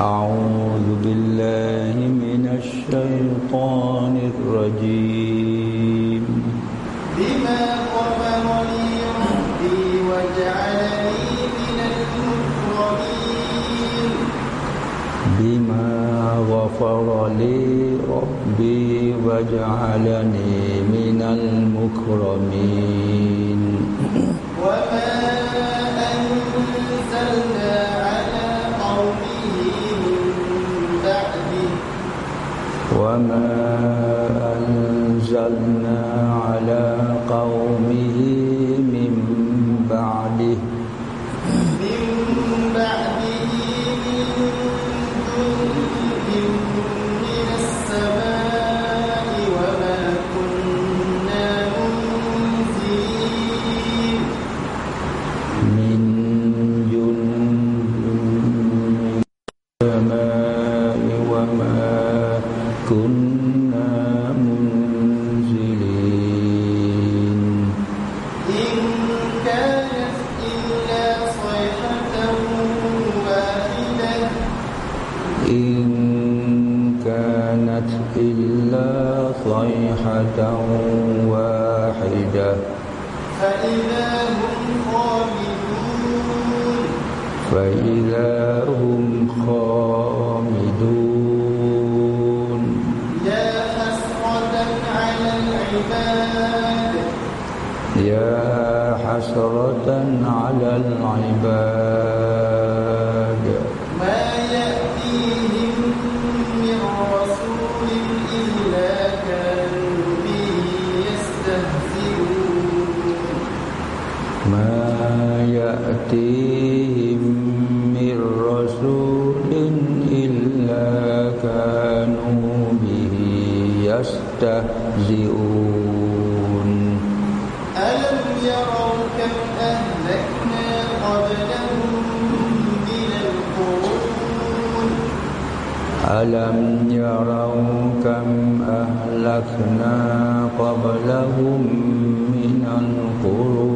أعوذ بالله من الشيطان الرجيم. بما غفر لي ربي وجعلني من المكرمين. بما غفر لي ربي وجعلني من المكرمين. وما ما يأتيهم من رسول إلا كانوا به يستهزئون. ألم يروا كم أهلكنا قبلهم من القرون؟ ألم يروا كم أهلكنا قبلهم من القرون؟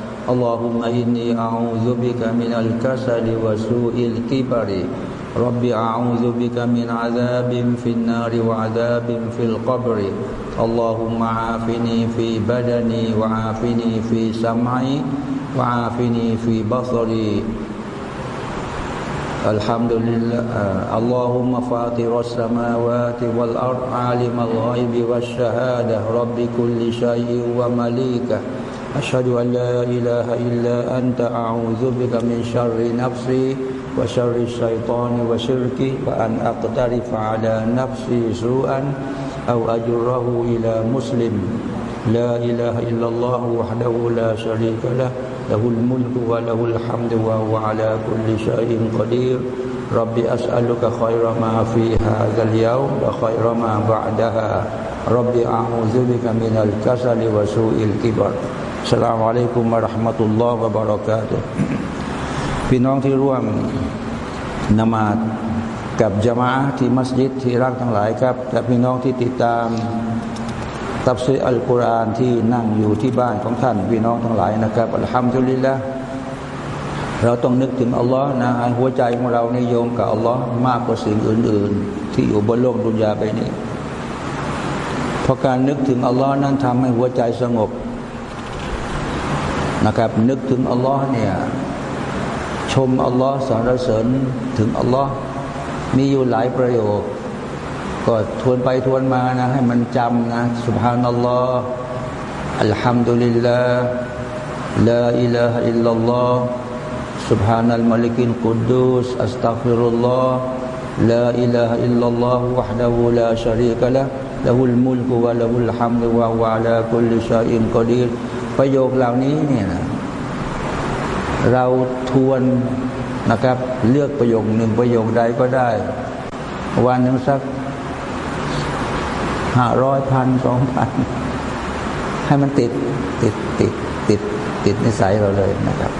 اللهم إني أعوذ بك من الكسل وسوء الكبر. رب أعوذ بك من عذاب في النار وعذاب في القبر. اللهم عافني في بدني وعافني في سمعي وعافني في بصري. الحمد لله. اللهم فاطر السماوات والأرض عالم الغيب والشهادة. رب كل شيء ومليكه. أشهد أن لا إله إلا أنت أعوذ بك من شر نفسي وشر الشيطان وشركي وأن أقترف على نفسي سوءا أو أجره إلى مسلم لا إله إلا الله وحده لا شريك له له الملك وله الحمد وهو على كل شيء قدير رب أسألك خير ما في هذا اليوم وخير ما بعدها رب أعوذ بك من الكسل وسوء الكبر สลามอะลัยกุมะราะห์มะตุลลอฮ์วะบารอกาตุพี่น้องที่ร่วมนมาดกับจามะที่มัสยิดที่รักทั้งหลายครับ และพี่น้องที่ติดตามตับซีอัลกุรอานที่นั่งอยู่ที่บ้านของท่าน พี่น้องทั้งหลายนะครับอัลฮัมดุลิลละเราต้องนึกถึงอัลลอฮ์นะหัวใจของเรานิยงกับอัลลอฮ์มากกว่าสิ่งอื่น ๆ ที่อยู่บนโลกดุนยาไปนี้เพราะการนึกถึงอัลลอฮ์นั้นทำให้หัวใจสงบ นะครับ นึกถึงอัลลอฮ์เนี่ยชมอัลลอฮ์สรรเสริญถึงอัลลอฮ์มีอยู่หลายประโยค ก็ทวนไปทวนมานะ ให้มันจำนะสุบฮานัลลอฮ์อัลฮัมดุลิลลาห์ลาอิลาฮะอิลลัลลอฮ์ سبحان الملك القدوس أستغفر الله لا إله إلا الله وحده لا شريك له له الملك وله الحمد وهو على كل شيء قدير ประโยคเหล่านี้เนี่ยเราทวนนะครับ เลือกประโยคหนึ่งประโยคใดก็ได้ วันหนึ่งสักห้าร้อยพันสองพันให้มันติดติดติดติดติดนิสัยเราเลยนะครับ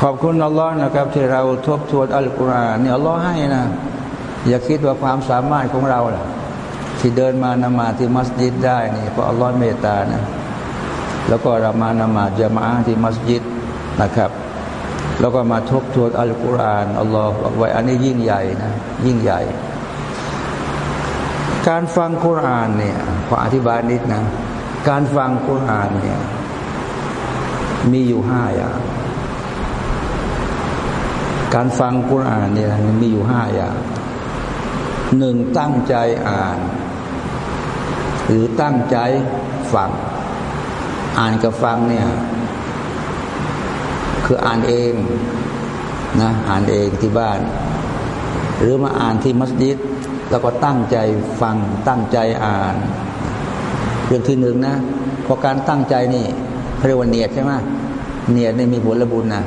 ขอบคุณอัลลอฮ์นะครับ ที่เราทบทวนอัลกุรอานนี่อัลลอฮ์ให้นะอย่าคิดว่าความสามารถของเราล่ะ ที่เดินมานมาที่มัสยิดได้นี่เพราะอัลลอฮ์เมตตานะ แล้วก็เรามานมาจะมาที่มัสยิดนะครับ แล้วก็มาทบทวนอัลกุรอานอัลลอฮ์บอกไว้อันนี้ยิ่งใหญ่นะยิ่งใหญ่ การฟังกุรอานเนี่ยขออธิบายนิดนะ การฟังกุรอานเนี่ยมีอยู่ห้าอย่าง การฟังกุรอานเนี่ยมีอยู่ห้าอย่างหนึ่งตั้งใจอ่าน หรือตั้งใจฟัง อ่านกับฟังเนี่ยคืออ่านเองนะอ่านเองที่บ้าน หรือมาอ่านที่มัสยิด แล้วก็ตั้งใจฟังตั้งใจอ่าน เรื่องที่หนึ่งนะพอการตั้งใจนี่เรียกว่าเนียดใช่ไหมเนียดนี่มีผลบุญนะ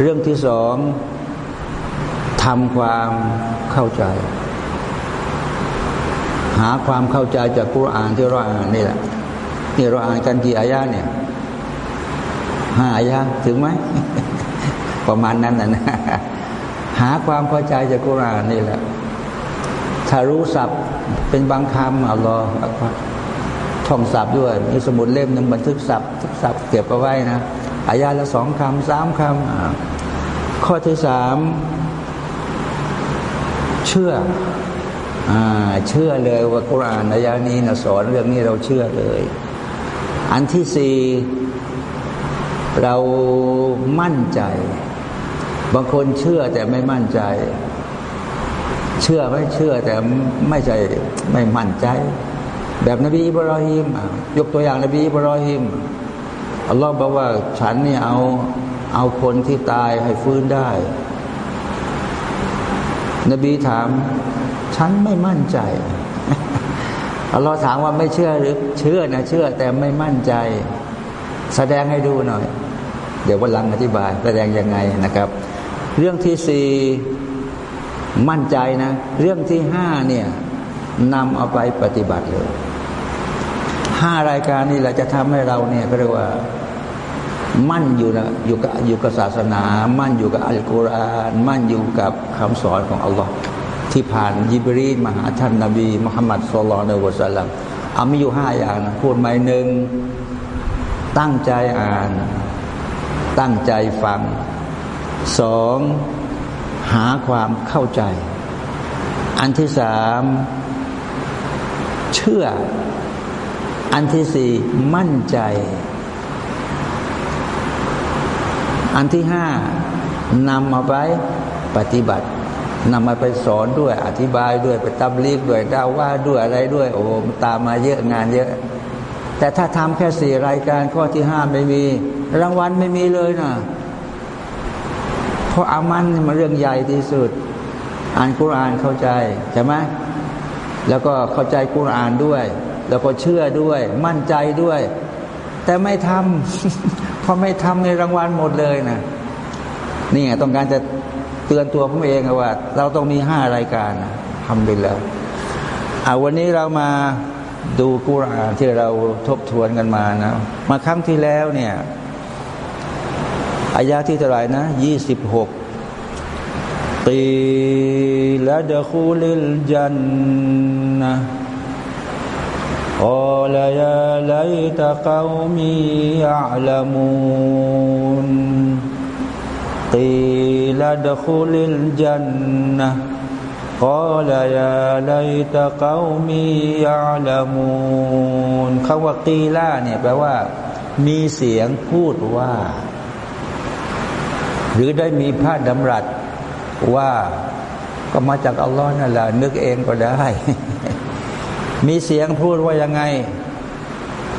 เรื่องที่สองทำความเข้าใจ หาความเข้าใจจากกุรอานที่เราอ่านนี่แหละ นี่เราอ่านกันกี่อายะเนี่ยห้าอายะถึงไหม ประมาณนั้นนะหาความเข้าใจจากกุรอานนี่แหละถ้ารู้ศัพท์เป็นบางคำอัลลอฮฺท่องศัพท์ด้วยมีสมุดเล่มหนึ่งบันทึกศัพท์ทุกศัพท์เก็บเอาไว้นะอายาละสองคำสามคำข้อที่สามเชื่ออ่าเชื่อเลยว่ากุรานอายานี้นะสอนเรื่องนี้เราเชื่อเลย อันที่สี่เรามั่นใจ บางคนเชื่อแต่ไม่มั่นใจ เชื่อไม่เชื่อแต่ไม่ใจไม่มั่นใจ แบบนบีอิบรอฮิมยกตัวอย่างนบีอิบรอฮิมอัลลอฮ์บอกว่าฉันนี่เอาเอาคนที่ตายให้ฟื้นได้ นบีถาม ฉันไม่มั่นใจ เราถามว่าไม่เชื่อหรือเชื่อนะเชื่อแต่ไม่มั่นใจ แสดงให้ดูหน่อย เดี๋ยววันหลังอธิบาย แสดงยังไงนะครับ เรื่องที่สี่มั่นใจนะ เรื่องที่ห้าเนี่ยนำเอาไปปฏิบัติเลยห้ารายการนี้แหละจะทำให้เราเนี่ยเรียกว่ามั่นอยู่นะอยู่กับอยู่กับศาสนา มั่นอยู่กับอัลกุรอานมั่นอยู่กับคำสอนของอัลลอฮ์ ที่ผ่านยิบรีนมาหาท่านนบีมุฮัมมัดสุลลัลวะสัลลัมอามีอยู่ห้าอย่างนะพูดหมายหนึ่งตั้งใจอ่าน ตั้งใจฟังสองหาความเข้าใจ อันที่สามเชื่อ อันที่สี่มั่นใจ อันที่ห้านำมาไปปฏิบัติ นำมาไปสอนด้วยอธิบายด้วยไปตับลีกด้วยดาว่าด้วยอะไรด้วย โอ้ตามมาเยอะงานเยอะ แต่ถ้าทำแค่สี่รายการข้อที่ห้าไม่มี รางวัลไม่มีเลยนะเพราะอามันมันเรื่องใหญ่ที่สุด อ่านกุรานเข้าใจใช่ไหมแล้วก็เข้าใจกุรานด้วย แล้วก็เชื่อด้วย มั่นใจด้วย แต่ไม่ทำพอไม่ทำในรางวัลหมดเลยนะนี่ไงต้องการจะ เตือนตัวผมเองว่า เราต้องมีห้ารายการทำไปแล้วอาวันนี้เรามาดูกุรานที่เราทบทวนกันมานะ มาครั้งที่แล้วเนี่ยอายาที่เท่าไหร่นะยี่สิบหกตีละดะคูลิลจันนะอลยาไลตะกามีอัลมูน قيل ادخل الجنة قال يا ليت قومي يعلمون คำว่ากีล่าเนี่ยแปลว่า มีเสียงพูดว่า หรือได้มีพระดำรัสว่า ก็มาจากอัลลอฮ์นั่นแหละนึกเองก็ได้ มีเสียงพูดว่ายังไง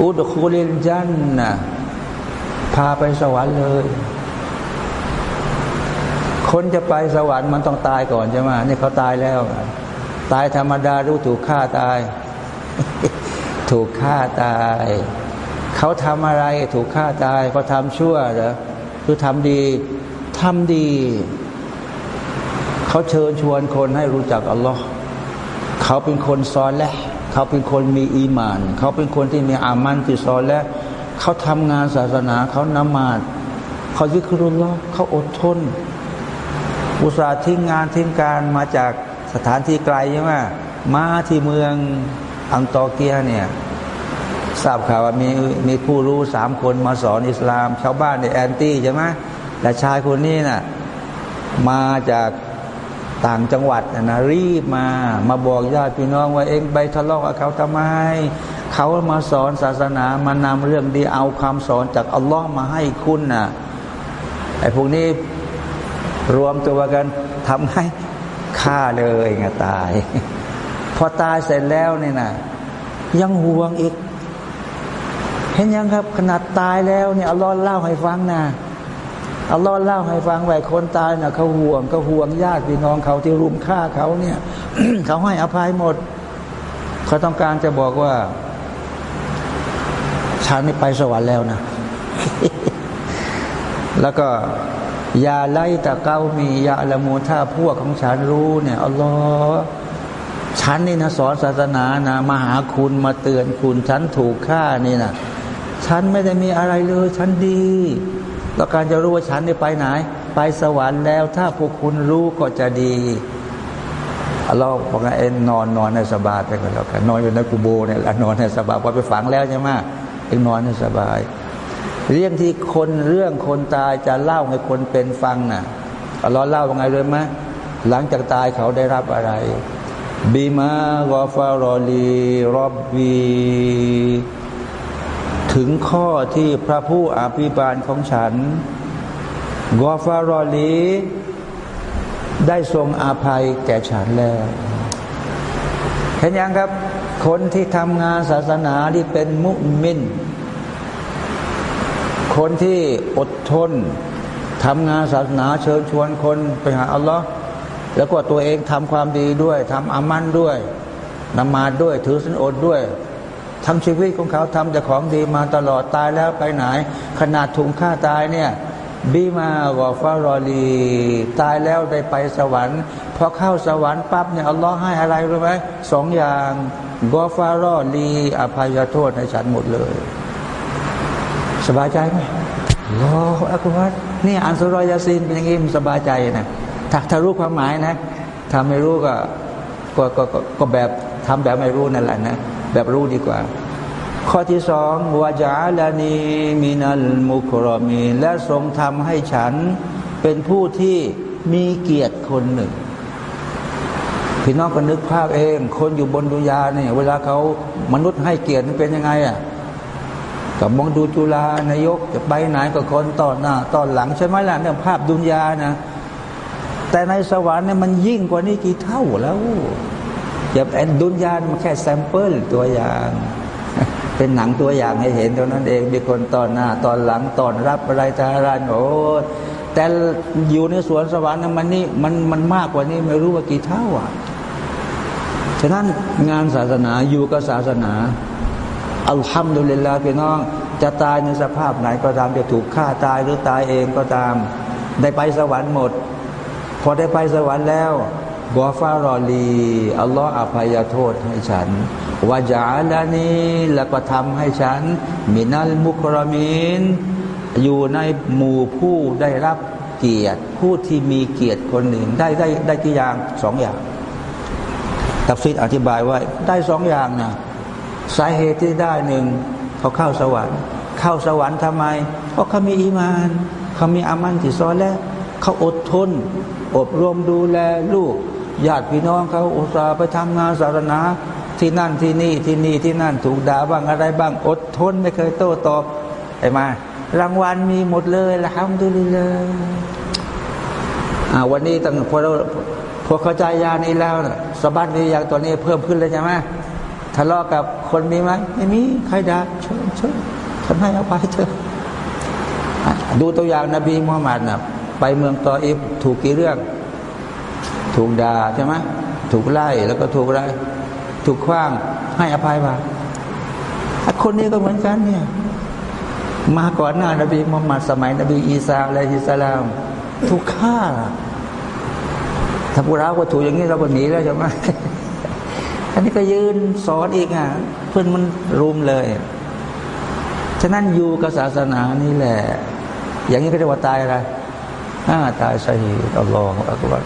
อุดคูลินจันนะพาไปสวรรค์เลย คนจะไปสวรรค์มันต้องตายก่อนใช่ไหมนี่เขาตายแล้ว ตายธรรมดารู้ถูกฆ่าตาย ถูกฆ่าตาย เขาทำอะไรถูกฆ่าตายเขาทำชั่วเหรอคือทำดีทำดี เขาเชิญชวนคนให้รู้จักอัลลอฮ์เขาเป็นคนซอนและเขาเป็นคนมีอีมาน เขาเป็นคนที่มีอามันที่ซอนและเขาทำงานศาสนาเขานมาดเขายิครุลลอเขาอดทน อุตส่าห์ทิ้งงานทิ้งการมาจากสถานที่ไกลใช่ไหมมาที่เมืองอังตอเกียเนี่ยทราบข่าวว่ามีมีผู้รู้สามคนมาสอนอิสลาม ชาวบ้านในแอนตี้ใช่ไหมแต่ชายคนนี้นะ่ะมาจากต่างจังหวัดนะรีบมา มาบอกญาติพี่น้องว่าเองไปทะเลาะกับเขาทำไม เขามาสอนศาสนามานำเรื่องดีเอาความสอนจากอัลลอฮ์มาให้คุณนะ่ะไอ้พวกนี้ รวมตัวกันทำให้ฆ่าเลยไงตาย พอตายเสร็จแล้วเนี่ยนะยังห่วงอีก เห็นยังครับ ขนาดตายแล้วเนี่ยอัลลอฮ์เล่าให้ฟังนะอัลลอฮ์เล่าให้ฟังว่าคนตายนะ่ะเขาห่วงเขาห่วงญาติพี่น้องเขาที่รุมฆ่าเขาเนี่ยเขาให้อภัยหมด เขาต้องการจะบอกว่าฉันนี่ไปสวรรค์แล้วนะ แล้วก็ ยาไลตะเก้ามียาละมูถ้าพวกของฉันรู้เนี่ยอัลลอฮ์ฉันนี่นะสอนศาสนานะมาหาคุณมาเตือนคุณ ฉันถูกฆ่านี่นะฉันไม่ได้มีอะไรเลย ฉันดีแล้วการจะรู้ว่าฉันนี่ไปไหน ไปสวรรค์แล้ว ถ้าพวกคุณรู้ก็จะดีเราบอกว่าเอ็นนอนนอนในสบายไปกันแล้วกันนอนอยู่ในกูโบเนี่ยนอนในสบายพอไปฝังแล้วใช่ไหมเอ็นนอนในสบาย เรื่องที่คนเรื่องคนตายจะเล่าให้คนเป็นฟังน่ะเราเล่าว่าไงเลยไหมหลังจากตายเขาได้รับอะไรบีมากอฟารอลีรอบบีถึงข้อที่พระผู้อภิบาลของฉันกอฟารอลีได้ทรงอาภัยแก่ฉันแล้วเห็นยังครับ คนที่ทำงานศาสนาที่เป็นมุมิน คนที่อดทนทำงานศาสนาเชิญชวนคนไปหาอัลลอฮ์แล้วก็ตัวเองทำความดีด้วยทำอามันด้วยนมาดด้วย ถือสินอดด้วยทั้งชีวิตของเขาทำแต่ของดีมาตลอดตายแล้วไปไหน ขนาดถุงฆ่าตายเนี่ยบีมากอฟารอลีตายแล้วได้ไปสวรรค์พอเข้าสวรรค์ปั๊บเนี่ยอัลลอฮ์ให้อะไรรู้ไหมสองอย่างกอฟารอลีอภัยโทษให้ฉันหมดเลย บายใจไหมรออักบัดนี่อันสุรยาซีนเป็นอย่างนี้มันสบายใจนะถ้าถ้ารู้ความหมายนะถ้าไม่รู้ก็ก็ก็ก็แบบทำแบบไม่รู้นั่นแหละนะแบบรู้ดีกว่า ข้อที่สองวาจาลานีมินัลมุครมี และทรงทำให้ฉันเป็นผู้ที่มีเกียรติคนหนึ่งพี่น้องก็นึกภาพเอง คนอยู่บนดุยาเนี่ยเวลาเขามนุษย์ให้เกียรติเป็นยังไงอะ กับมองดูจุลานายกจะไปไหนก็คนต่อหน้าต่อหลังใช่ไหมล่ะเนี่ยภาพดุนยานะ แต่ในสวรรค์เนี่ยมันยิ่งกว่านี้กี่เท่าแล้วอย่าแอนดุนยานมันแค่แซมเปิลตัวอย่าง เป็นหนังตัวอย่างให้เห็นเท่านั้นเองมีคนตอนหน้า ตอนหลังตอนรับอะไรทารานโอ้แต่อยู่ในสวนสวรรค์มันนี่มันมันมากกว่านี้ไม่รู้ว่ากี่เท่าอะฉะนั้นงานศาสนาอยู่กับศาสนา อัลฮัมดุลิลลาพี่น้อง จะตายในสภาพไหนก็ตามจะถูกฆ่าตายหรือตายเองก็ตาม ได้ไปสวรรค์หมด พอได้ไปสวรรค์แล้วกอฟารอลีอัลลอฮ์อภัยโทษให้ฉันวาจาลานีแล้วก็ทำให้ฉัน มินัลมุครมินอยู่ในหมู่ผู้ได้รับเกียรติผู้ที่มีเกียรติคนหนึ่งได้ได้ได้กี่อย่างสองอย่างตัฟซีรอธิบายว่าได้สองอย่างนะ สาเหตุที่ได้หนึ่งเขาเข้าสวรรค์ เข้าสวรรค์ทำไม เพราะเขามีอีมาน เขามีอามัลที่ซอและห์แล้วเขาอดทน อบรมดูแลลูกญาติพี่น้องเขาอุตส่าห์ไปทำงานศาสนาที่นั่นที่นี่ที่นี่ที่นั่นถูกด่าบ้างอะไรบ้าง อดทนไม่เคยโต้ตอบไอ้มารางวัลมีหมดเลยالحمد للهอ่าวันนี้ตั้งพอเราพอเข้าใจยานี้แล้วนะสบัดนี้ยางตัวนี้เพิ่มขึ้นเลยใช่ไหม ทะเลาะกับคนมีไหมไม่มีใครด่าเชิญเชิญฉันให้เอาไปเถอะดูตัวอย่างนบีมุฮัมมัดนะไปเมืองตออิฟถูกกี่เรื่อง ถูกด่าใช่ไหมถูกไล่แล้วก็ถูกอะไรถูกคว้างให้อภัยมาคนนี้ก็เหมือนกันเนี่ยมาก่อนหน้านบีมุฮัมมัดสมัย นบีอีสาอะลัยฮิสสลาม ถูกฆ่า ถ้าพวกเราก็ถูกอย่างนี้เราก็หนีแล้วใช่ไหม อันนี้ก็ยืนสอนอีกอะเพื่อนมันรุมเลย ฉะนั้นอยู่กับศาสนานี่แหละ อย่างนี้ก็เรียกว่าตายอะไรอ่าตายชัยอัลลอฮฺอักบัร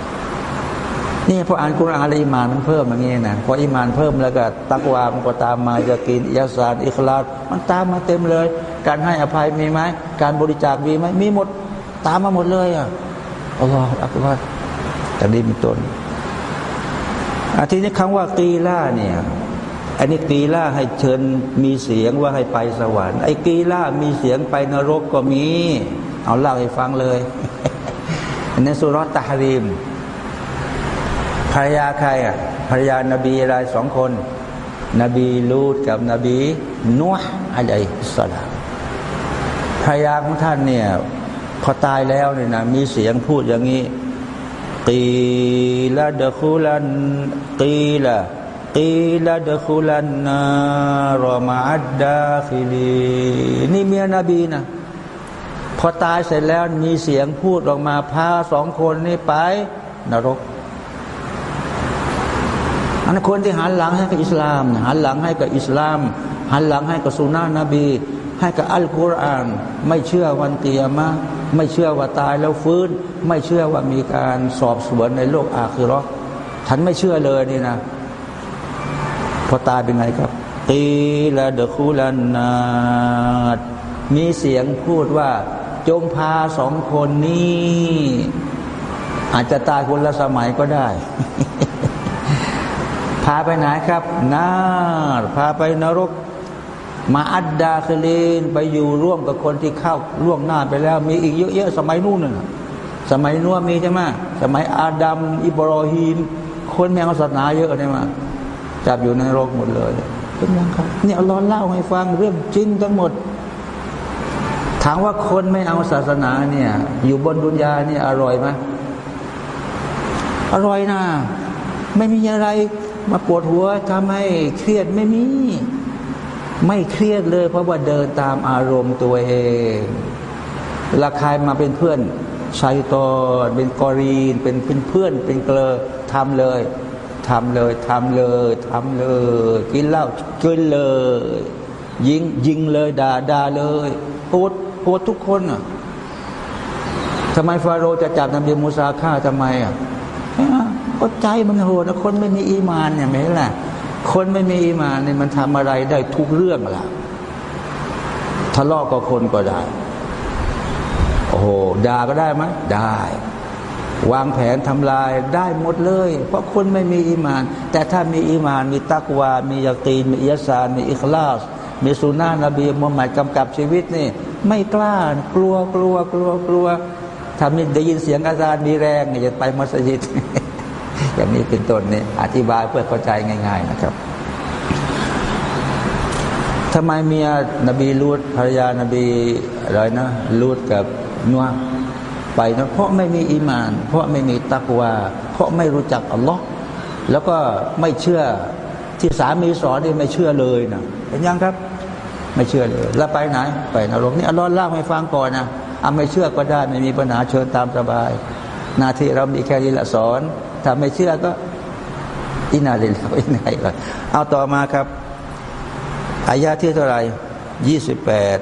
นี่พออ่านกุรอานอิมานมันเพิ่มอย่างนี้นะพออิมานเพิ่มแล้วก็ตักวามันก็ตามมาจะกินยาสารอิคลาดมันตามมาเต็มเลย การให้อภัยมีไหมการบริจาคมีไหมมีหมด ตามมาหมดเลยอะอัลลอฮฺอักบัรแต่นี้มีต้น อาทีนี้คำว่ากีล่าเนี่ยอันนี้กีล่าให้เชิญมีเสียงว่าให้ไปสวรรค์ไอ้กีล่ามีเสียงไปนรกก็มี เอาเล่าให้ฟังเลยในสุรตะฮริมภรรยาใครอะภรรยานบีอะไรสองคน นบีลูฏกับนบีนูห์ عليه السلامภรรยาของท่านเนี่ยพอตายแล้วเนี่ยนะมีเสียงพูดอย่างนี้ قيل ادخلا قيل قيل ادخلا النار مع الداخلين นี่เมียนบีนะพอตายเสร็จแล้วมีเสียงพูดออกมาพาสองคนนี่ไปนรก อันคนที่หันหลังให้กับอิสลามหันหลังให้กับอิสลาม หันหลังให้กับสุนานะนบี ให้กับอัลกุรอาน ไม่เชื่อวันเตียมะ ไม่เชื่อว่าตายแล้วฟื้น ไม่เชื่อว่ามีการสอบสวนในโลกอาคือรอฉันไม่เชื่อเลยนี่นะ พอตายเป็นไงครับตีละเดคูลันนาดมีเสียงพูดว่า จงพาสองคนนี้อาจจะตายคนละสมัยก็ได้ พาไปไหนครับนาพาไปนรก มาอัดดาคลีนไปอยู่ร่วมกับคนที่เข้าล่วงหน้าไปแล้ว มีอีกเยอะแยะสมัยนู้นน่ะสมัยนู้นมีใช่ไหมสมัยอาดัมอิบรอฮีม คนแมงศาสนาเยอะใช่ไหมจับอยู่ในโรกหมดเลยเป็นยังครับเนี่ยเราเล่าให้ฟังเรื่องจริงทั้งหมด ถามว่าคนไม่เอาศาสนาเนี่ย อยู่บนดุนยาเนี่ยอร่อยไหมอร่อยนะไม่มีอะไรมาปวดหัวทำให้เครียดไม่มี ไม่เครียดเลย เพราะว่าเดินตามอารมณ์ตัวเองราคายมาเป็นเพื่อนชัยตอนเป็นกอรีน เป็นเพื่อนเพื่อนเป็นเกลอทำเลยทำเลยทำเลยทำเลย กินเหล้ากินเลย ยิงยิงเลยด่าด่าเลยโหดโหดทุกคนอะทำไมฟาโรจะจับนบีมูซาฆ่าทำไมอะก็ใจมันโหดนะคนไม่มีอีมานเนี่ยไม่แหละ คนไม่มีอีมานเนี่ยมันทำอะไรได้ทุกเรื่องละทะเลาะกับคนก็ได้ โอ้โหด่าก็ได้ไหมได้ วางแผนทำลายได้หมดเลย เพราะคนไม่มีอีมาน แต่ถ้ามีอีมาน มีตักวา มียาตีนมีอิยสานมีอิคลาส มีสุนานะบีมุฮัมมัดกำกับชีวิตนี่ ไม่กล้ากลัวกลัวกลัวกลัวถ้ามีได้ยินเสียงอาจารย์มีแรงเนี่ยจะไปมัสยิด อย่างนี้เป็นต้นเนี่ยอธิบายเพื่อเข้าใจง่าย ๆ นะครับทำไมเมียนบีลูดภรรยานบีอะไรนะลูดกับนัวไปนะเพราะไม่มีอีมาน เพราะไม่มีตักวาเพราะไม่รู้จักอัลลอฮ์แล้วก็ไม่เชื่อที่สามีสอนนี่ไม่เชื่อเลยนะเห็นยังครับ ไม่เชื่อเลย แล้วไปไหน ไปนรกนี่อัลลอฮ์เล่าให้ฟังก่อนนะอาไม่เชื่อก็ได้ไม่มีปัญหาเชิญตามสบาย หน้าที่เรามีแค่นี้ละสอน ถ้าไม่เชื่อก็อินาลิลอินไงก่อนเอาต่อมาครับอายาที่เท่าไหร่ยี่สิบแปด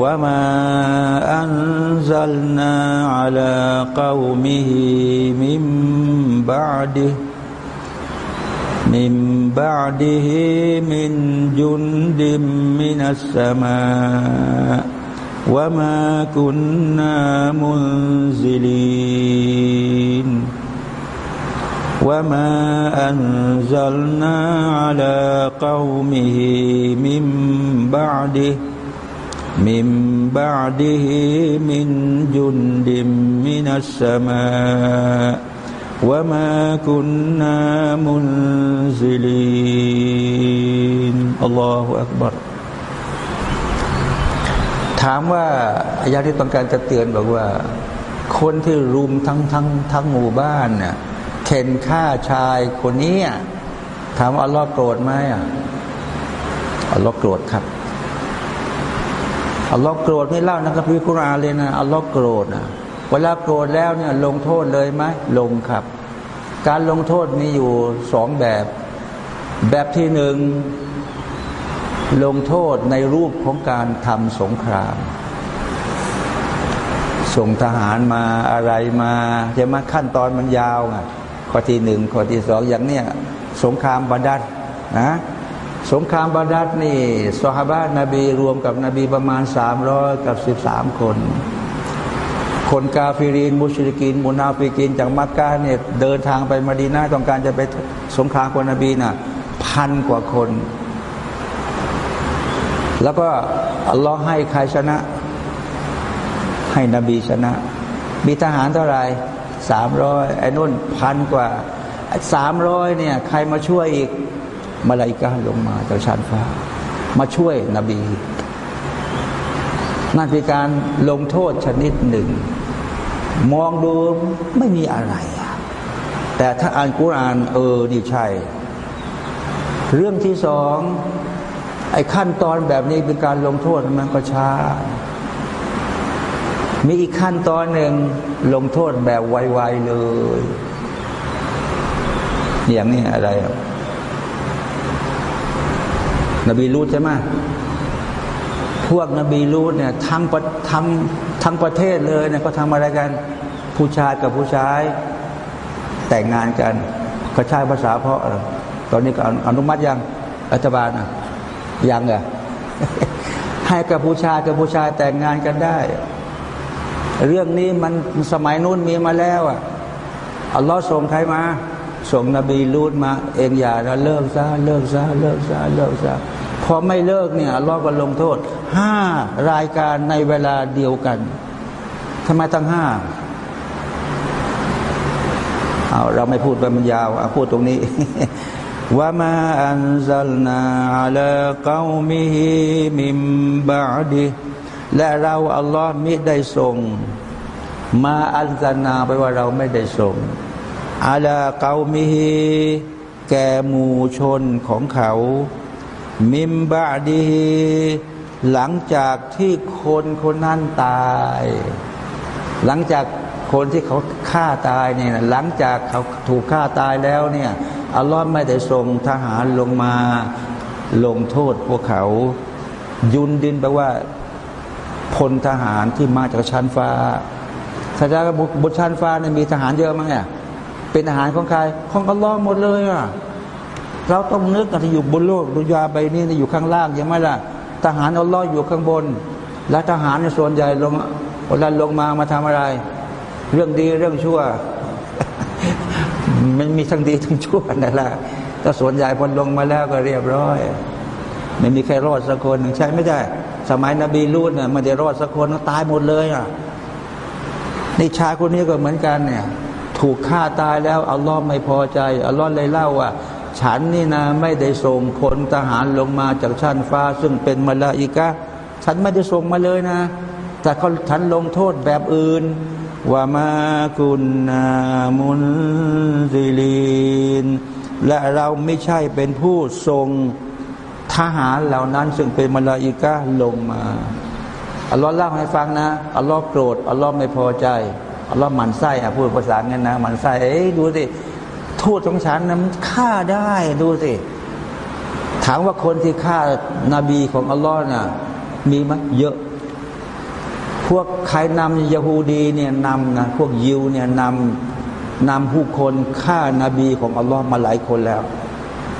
ว่ามาأنزلنا على قومه من بعد من بعده من جند من السماء وما كنا منزلين وما أنزلنا على قومه من بعده من بعده من جند من السماء وما كنا منزلين الله أكبر. ถามว่าอายาที่ต้องการจะเตือนบอกว่า คนที่รุมทั้งทั้งทั้งหมู่บ้านเนี่ยเข็นฆ่าชายคนนี้ถามว่าอัลลอฮ์โกรธไหมอะอัลลอฮ์โกรธครับอัลลอฮ์โกรธไม่เล่านะครับพี่คุรานเลยนะอัลลอฮ์โกรธนะเวลาโกรธแล้วเนี่ยลงโทษเลยไหมลงครับ การลงโทษมีอยู่สองแบบ แบบที่หนึ่ง ลงโทษในรูปของการทำสงคราม ส่งทหารมาอะไรมาใช่ไหมขั้นตอนมันยาวไงข้อที่หนึ่งข้อที่สองอย่างเนี้ยสงครามบาดัดนะสงครามบาดัดนี่สฮาบะนบีรวมกับนบีประมาณสามร้อยกับสิบสามคน คนกาฟิรินมุชริกินมุนาฟิกินจากมักกะเนี่ยเดินทางไปมาดีนาต้องการจะไปสงครามกับนบีนะ่ะพันกว่าคน แล้วก็อัลลอฮ์ให้ใครชนะ ให้นบีชนะ มีทหารเท่าไหร่สามร้อยไอ้นุ่นพันกว่าสามร้อยเนี่ย ใครมาช่วยอีกมาลายกาลงมาจากชั้นฟ้า มาช่วยนบีนั่นเป็นการลงโทษชนิดหนึ่ง มองดูไม่มีอะไร แต่ถ้าอ่านกุราน เออดีใช่ เรื่องที่สอง ไอ้ขั้นตอนแบบนี้เป็นการลงโทษมันก็ช้า มีอีกขั้นตอนหนึ่งลงโทษแบบไวๆเลย อย่างนี้อะไรนบีรูดใช่ไหมพวกนบีรูดเนี่ยทั้งทั้งทั้งประเทศเลยเนี่ยเขาทำอะไรกัน ผู้ชายกับผู้ชายแต่งงานกันเขาใช้ภาษาเพราะอะไรตอนนี้ก็อนุมัติยังรัฐบาลอะ ยังเหรอให้กับผู้ชายกับผู้ชายแต่งงานกันได้ เรื่องนี้มันสมัยนู้นมีมาแล้วอะอัลลอฮ์ส่งใครมา ส่งนบีลูดมา เองอย่าเลิกซะเลิกซะเลิกซะเลิกซะพอไม่เลิกเนี่ยอัลลอฮ์ก็ลงโทษห้ารายการในเวลาเดียวกันทำไมตั้งห้าเอาเราไม่พูดไปมันยาวอาพูดตรงนี้ ว่ามาอันซัลนาอัลกอมิฮิมิมบาดีและเราอัลลอฮ์มิได้ส่ง มาอันซานาไปว่าเราไม่ได้ส่งอาลาเกามิฮีแก่หมู่ชนของเขา มิมบาดีหลังจากที่คนคนนั้นตาย หลังจากคนที่เขาฆ่าตายเนี่ยหลังจากเขาถูกฆ่าตายแล้วเนี่ย อัลลอฮ์ไม่ได้ส่งทหารลงมาลงโทษพวกเขา ยุนดินแปลว่าพลทหารที่มาจากชั้นฟ้าถ้าจะบนชั้นฟ้าเนี่ยมีทหารเยอะไหมอะเป็นทหารของใครของอัลลอฮ์หมดเลยอะเราต้องนึกกันที่อยู่บนโลกดุยาใบนี้อยู่ข้างล่างยังไม่ล่ะ ทหารอัลลอฮ์อยู่ข้างบน และทหารในส่วนใหญ่ลงเวลาลงมามาทำอะไร เรื่องดีเรื่องชั่ว มันมีทั้งดีทั้งชั่วนั่นแหละแต่ส่วนใหญ่พอลงมาแล้วก็เรียบร้อย ไม่มีใครรอดสักคนใช่ไม่ได้ สมัยนบีลูดเนี่ยไม่ได้รอดสักคนตายหมดเลยอะนี่ชายคนนี้ก็เหมือนกันเนี่ย ถูกฆ่าตายแล้วอัลลอฮ์ไม่พอใจอัลลอฮ์เลยเล่าว่า ฉันนี่นะไม่ได้ส่งพลทหารลงมาจากชั้นฟ้า ซึ่งเป็นมาลาอิกะฉันไม่ได้ส่งมาเลยนะ แต่เขาฉันลงโทษแบบอื่น ว่ามากุนนามุนซิลีน และเราไม่ใช่เป็นผู้ทรงทหารเหล่านั้น ซึ่งเป็นมลาอิกะลงมาอัลลอฮ์เล่าให้ฟังนะอัลลอฮ์โกรธอัลลอฮ์ไม่พอใจอัลลอฮ์หมันไส้อะพูดภาษาเงี้ยนะหมันไส้เอ้ยดูสิทูตของฉันนะมันฆ่าได้ดูสิถามว่าคนที่ฆ่านาบีของอัลลอฮ์น่ะมีมั้ยเยอะ พวกใครนำยาฮูดีเนี่ยนำนะพวกยิวเนี่ยนำนำผู้คนฆ่านาบีของอัลลอฮ์มาหลายคนแล้ว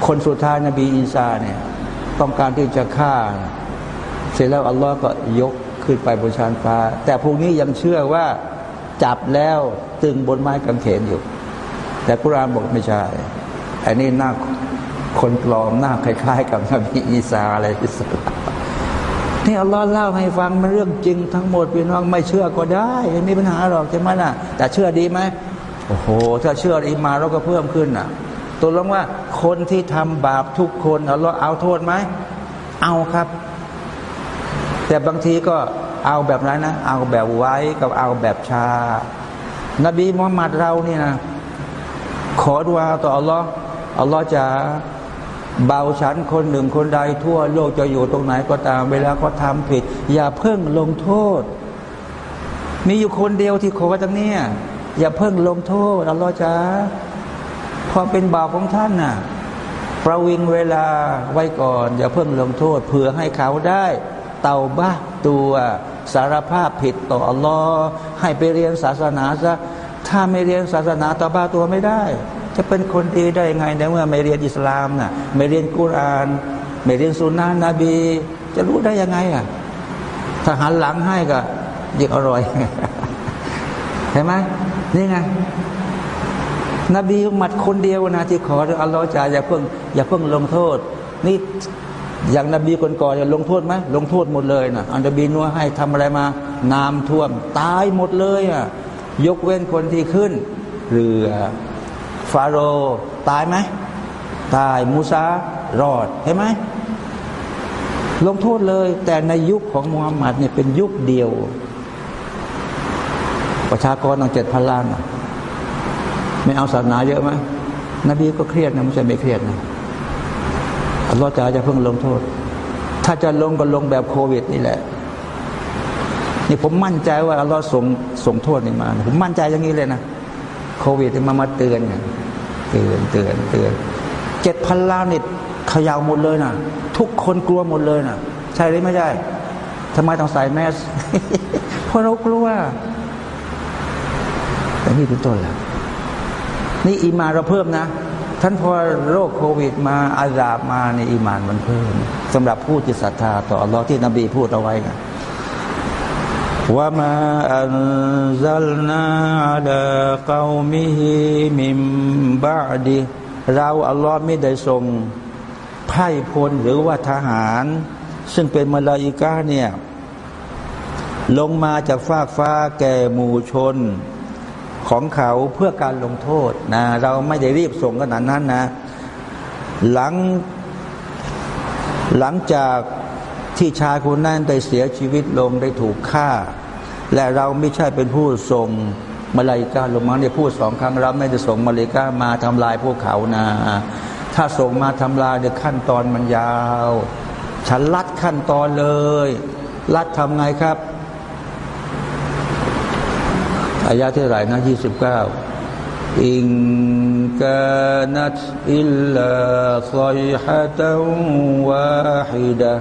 คนสุดท้ายนบีอีสาเนี่ยต้องการที่จะฆ่า เสร็จแล้วอัลลอฮ์ก็ยกขึ้นไปบนชานฟ้า แต่พวกนี้ยังเชื่อว่าจับแล้วตึงบนไม้กางเขนอยู่ แต่กุรานบอกไม่ใช่อันนี้หน้าคนปลอมหน้าคล้าย ๆ กับนบีอีสาอะไรที่สุด นี่อัลลอฮ์เล่าให้ฟังมันเรื่องจริงทั้งหมดพี่น้องไม่เชื่อก็ได้ไม่มีปัญหาหรอกใช่ไหมล่ะ แต่เชื่อดีไหมโอ้โห ถ้าเชื่ออีมาเราก็เพิ่มขึ้นอะตัวลงว่าคนที่ทำบาปทุกคนอัลลอฮ์เอาโทษไหมเอาครับ แต่บางทีก็เอาแบบนั้นนะ เอาแบบไว้กับเอาแบบชา นบีมุฮัมมัดเรานี่นะขอดุอาต่ออัลลอฮ์อัลลอฮ์จะ เบาฉันคนหนึ่งคนใดทั่วโลกจะอยู่ตรงไหนก็ตาม เวลาเขาทำผิด อย่าเพิ่งลงโทษ มีอยู่คนเดียวที่ขอตรงนี้อย่าเพิ่งลงโทษอัลลอฮ์จะพอเป็นบาปของท่านน่ะ ประวิงเวลาไว้ก่อน อย่าเพิ่งลงโทษเผื่อให้เขาได้ เตาบ้าตัวสารภาพผิดต่ออัลลอฮ์ให้ไปเรียนศาสนาซะถ้าไม่เรียนศาสนาต่อบ้าตัวไม่ได้ จะเป็นคนดีได้ยังไงในเมื่อไม่เรียนอิสลามน่ะไม่เรียนกุราน ไม่เรียนสุนนะนบี จะรู้ได้ยังไงอะถ้าหันหลังให้ก็ยิ่งอร่อยเห็นไหมนี่ไงนบีอุมัดคนเดียวนะที่ขออัลลอฮฺจะอย่าเพิ่งอย่าเพิ่งลงโทษ นี่อย่างนบีคนก่อนจะลงโทษไหมลงโทษหมดเลยนะอันนบีนัวให้ทำอะไรมาน้ำท่วม ตายหมดเลยอะยกเว้นคนที่ขึ้นเรือ ฟาโรตายไหมตายมูซารอดเห็นไหมลงโทษเลย แต่ในยุคของมูฮัมหมัดเนี่ยเป็นยุคเดียว ประชากรตั้งเจ็ดพันล้านไม่เอาศาสนาเยอะไหมนบีก็เครียดนะไม่ใช่ไม่เครียดนะอัลลอฮฺจะจะเพิ่งลงโทษ ถ้าจะลงก็ลงแบบโควิดนี่แหละนี่ผมมั่นใจว่าอัลลอฮฺส่งส่งโทษนี่มา ผมมั่นใจอย่างนี้เลยนะ โควิดมามาเตือนไงเตือนเตือนเตือนเจ็ดพันล้านนี่ขยาวหมดเลยนะทุกคนกลัวหมดเลยนะใช่หรือไม่ใช่ทำไมต้องใส่แมสเพราะเรากลัวแต่นี่เป็นต้นแล้วนี่อีมานเราเพิ่มนะท่านพอโรคโควิดมาอาซาบมาในอีมานมันเพิ่มสำหรับผู้จิตศรัทธาต่ออัลลอฮ์ที่นบีพูดเอาไว้นะ ว่ามาอันซัลนาอัลกอมิฮิมิมบาดีเราอัลลอฮ์ไม่ได้ทรงไพ่พลหรือว่าทหาร ซึ่งเป็นมลาอิกาเนี่ยลงมาจากฟากฟ้าแก่หมู่ชนของเขาเพื่อการลงโทษนะเราไม่ได้รีบส่งขนาดนั้นนะ หลังหลังจากที่ชายคนนั้นได้เสียชีวิตลงได้ถูกฆ่า และเราไม่ใช่เป็นผู้ส่งมาลายกาลงมาในพูดสองครั้งเราไม่ได้ส่งมาลายกามาทำลายพวกเขานะถ้าส่งมาทำลายเดี๋ยขั้นตอนมันยาว ฉันลัดขั้นตอนเลย ลัดทำไงครับอายาที่ไหนนะยี่สิบเก้าอิงกานัตอิลลาซัยฮะตวาฮิดะ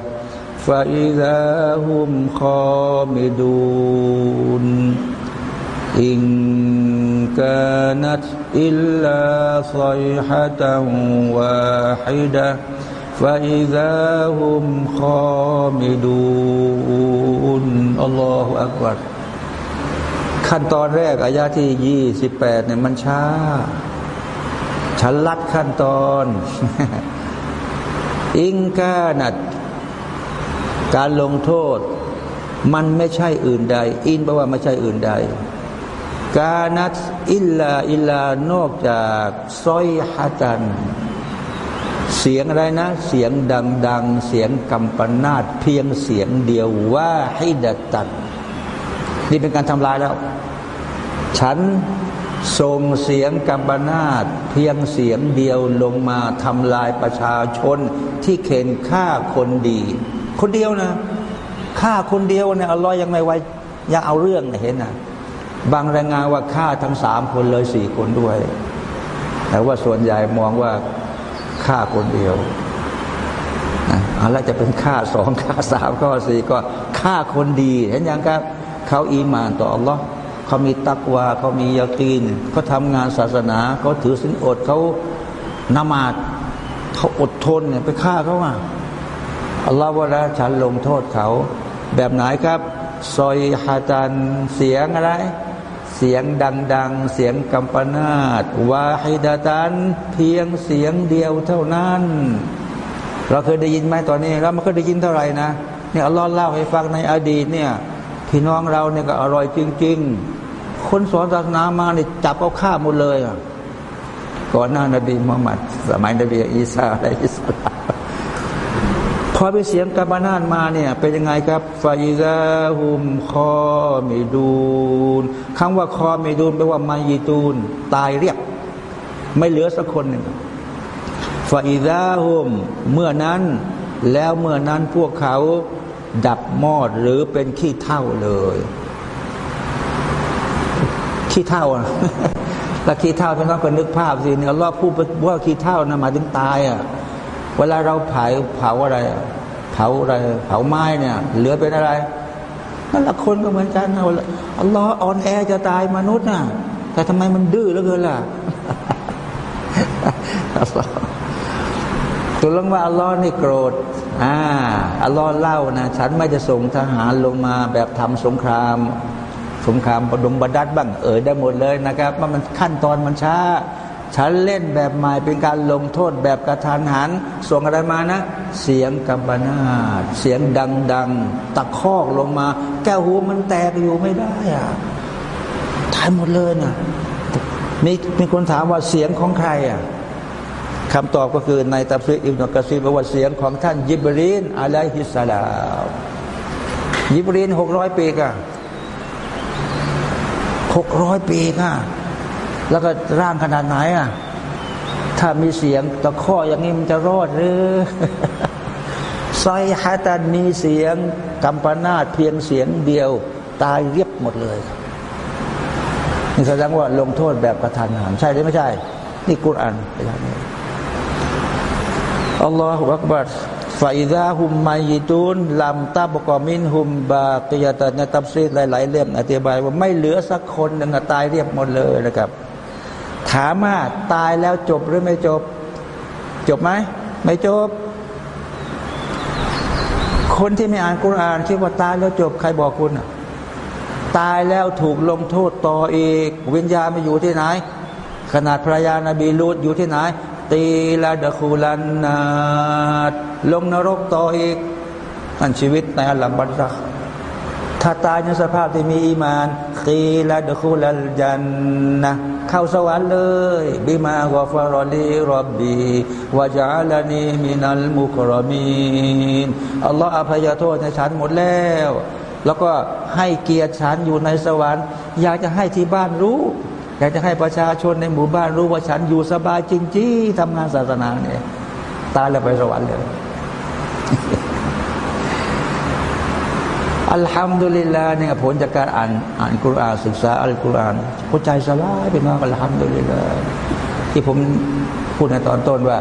فإذا هم خامدون إن كانت إلا صيحة واحدة فإذا هم خامدون الله أكبر ขั้นตอนแรกอายาที่ยี่สิบแปดเนี่ยมันช้า ฉันลัดขั้นตอน อิงกานัด การลงโทษ มันไม่ใช่อื่นใด อินแปลว่าไม่ใช่อื่นใด กานัดอิลลาอิลลานอกจากซอยฮัจัน เสียงอะไรนะ เสียงดัง ๆ เสียงกำปนาดเพียงเสียงเดียวว่าให้ดัดตัด นี่เป็นการทำลายแล้ว ฉันส่งเสียงกัมปนาตเพียงเสียงเดียวลงมาทำลายประชาชนที่เข็นฆ่าคนดี คนเดียวนะฆ่าคนเดียวเนี่ยอัลลอฮ์ยังไม่ไว้ยังเอาเรื่องเห็นนะบางรายงานว่าฆ่าทั้งสามคนเลยสี่คนด้วย แต่ว่าส่วนใหญ่มองว่าฆ่าคนเดียวนะอะไรจะเป็นฆ่าสองฆ่าสามข้อสี่ก็ฆ่าคนดี เห็นยังครับเขาอีมานต่ออัลลอฮ์เขามีตักวาเขามียากีนเขาทำงานศาสนาเขาถือสินอดเขานมาดเขาอดทนเนี่ยไปฆ่าเขาอะ อัลลอฮ์ว่าล้วฉันลงโทษเขา แบบไหนครับซอยฮาตันเสียงอะไร เสียงดัง ๆ เสียงกัมปนาตวาฮิดาตันเพียงเสียงเดียวเท่านั้น เราเคยได้ยินไหมตอนนี้เราไม่เคยได้ยินเท่าไหร่นะเนี่ยอัลลอฮ์เล่าให้ฟังในอดีตเนี่ยพี่น้องเราเนี่ยก็อร่อยจริง ๆ คนสอนศาสนามาเนี่ยจับเอาฆ่าหมดเลย ก่อนหน้านบีมุฮัมมัดสมัยนบีอีสาอะไรอิสลาม พอไปเสียงกาบานานมาเนี่ยเป็นยังไงครับฟาอิซาฮุมคอมิดูนคำว่าคอมิดูนแปลว่ามายีตูน ตายเรียบ ไม่เหลือสักคนหนึ่งฟาอิซาฮุมเมื่อนั้นแล้วเมื่อนั้นพวกเขาดับมอดหรือเป็นขี้เท่าเลย ขี้เท่าอะแล้วขี้เท่าเป็นต้องคนนึกภาพสิเนี่ยรอบพูดว่าขี้เท่านะหมายถึงตายอะ เวลาเราเผาเผาอะไร เผาอะไร เผาไม้เนี่ย เหลือเป็นอะไรนั่นละคนก็เหมือนกันอัลลอฮ์อ่อนแอจะตายมนุษย์น่ะ แต่ทำไมมันดื้อเหลือเกินล่ะตัวลงว่าอัลลอฮ์นี่โกรธ อ่า อัลลอฮ์เล่านะ ฉันไม่จะส่งทหารลงมาแบบทำสงคราม สงครามประดมบดัดบ้าง เออได้หมดเลยนะครับ ว่ามันขั้นตอนมันช้า ฉันเล่นแบบใหม่เป็นการลงโทษแบบกระทานหัน ส่งอะไรมานะ เสียงกับบานาเสียงดัง ๆ ตะคอกลงมา แก้วหูมันแตกอยู่ไม่ได้อะตายหมดเลยนะมีมีคนถามว่าเสียงของใครอะคำตอบก็คือในตัฟซีอิบนกะซีบอกว่าเสียงของท่านยิบรีนอะลัยฮิสสลามยิบรีนหกร้อยปีกันหกร้อยปีค่ะ แล้วก็ร่างขนาดไหนอะ ถ้ามีเสียงตะข้ออย่างนี้มันจะรอดหรือซอยฮาตันมีเสียงกัมปนาตเพียงเสียงเดียว ตายเรียบหมดเลยนี่แสดงว่าลงโทษแบบกระทันหันใช่หรือไม่ใช่ นี่กุรอานไปอย่างนี้อัลลอฮฺอักบัรฟาอิดาฮุมมายิตูนลำตาบกอมินหุมบากิยาตในตับซีดหลายๆเล่มอธิบายว่าไม่เหลือสักคนหนึ่งตายเรียบหมดเลยนะครับ ถามว่าตายแล้วจบหรือไม่จบ จบไหมไม่จบ คนที่ไม่อ่านกุรอานคิดว่าตายแล้วจบใครบอกคุณตายแล้วถูกลงโทษต่ออีก วิญญาณมาอยู่ที่ไหน ขนาดภรรยานาบีลูดอยู่ที่ไหน ตีลาดคูลันนาลงนรกต่ออีกนั่นชีวิตในอัลลัมบัตรักถ้าตายในสภาพที่มีอีมานตีลาดคูลัลจันนะ เข้าสวรรค์เลยบิมากอฟารอลีรบบีวาจาลานีมินัลมุครมีนอัลลอฮฺอภัยโทษในฉันหมดแล้ว แล้วก็ให้เกียรติฉันอยู่ในสวรรค์ อยากจะให้ที่บ้านรู้ อยากจะให้ประชาชนในหมู่บ้านรู้ว่าฉันอยู่สบายจริงๆทำงานศาสนาเนี่ยตายแล้วไปสวรรค์เลย อัลฮัมดุลิลลาห์เนี่ยผลจากการอ่านอ่านกุรอานศึกษาอัลกุรอานหัวใจสบายเป็นน้องอัลฮัมดุลิลลาห์ที่ผมพูดในตอนต้นว่า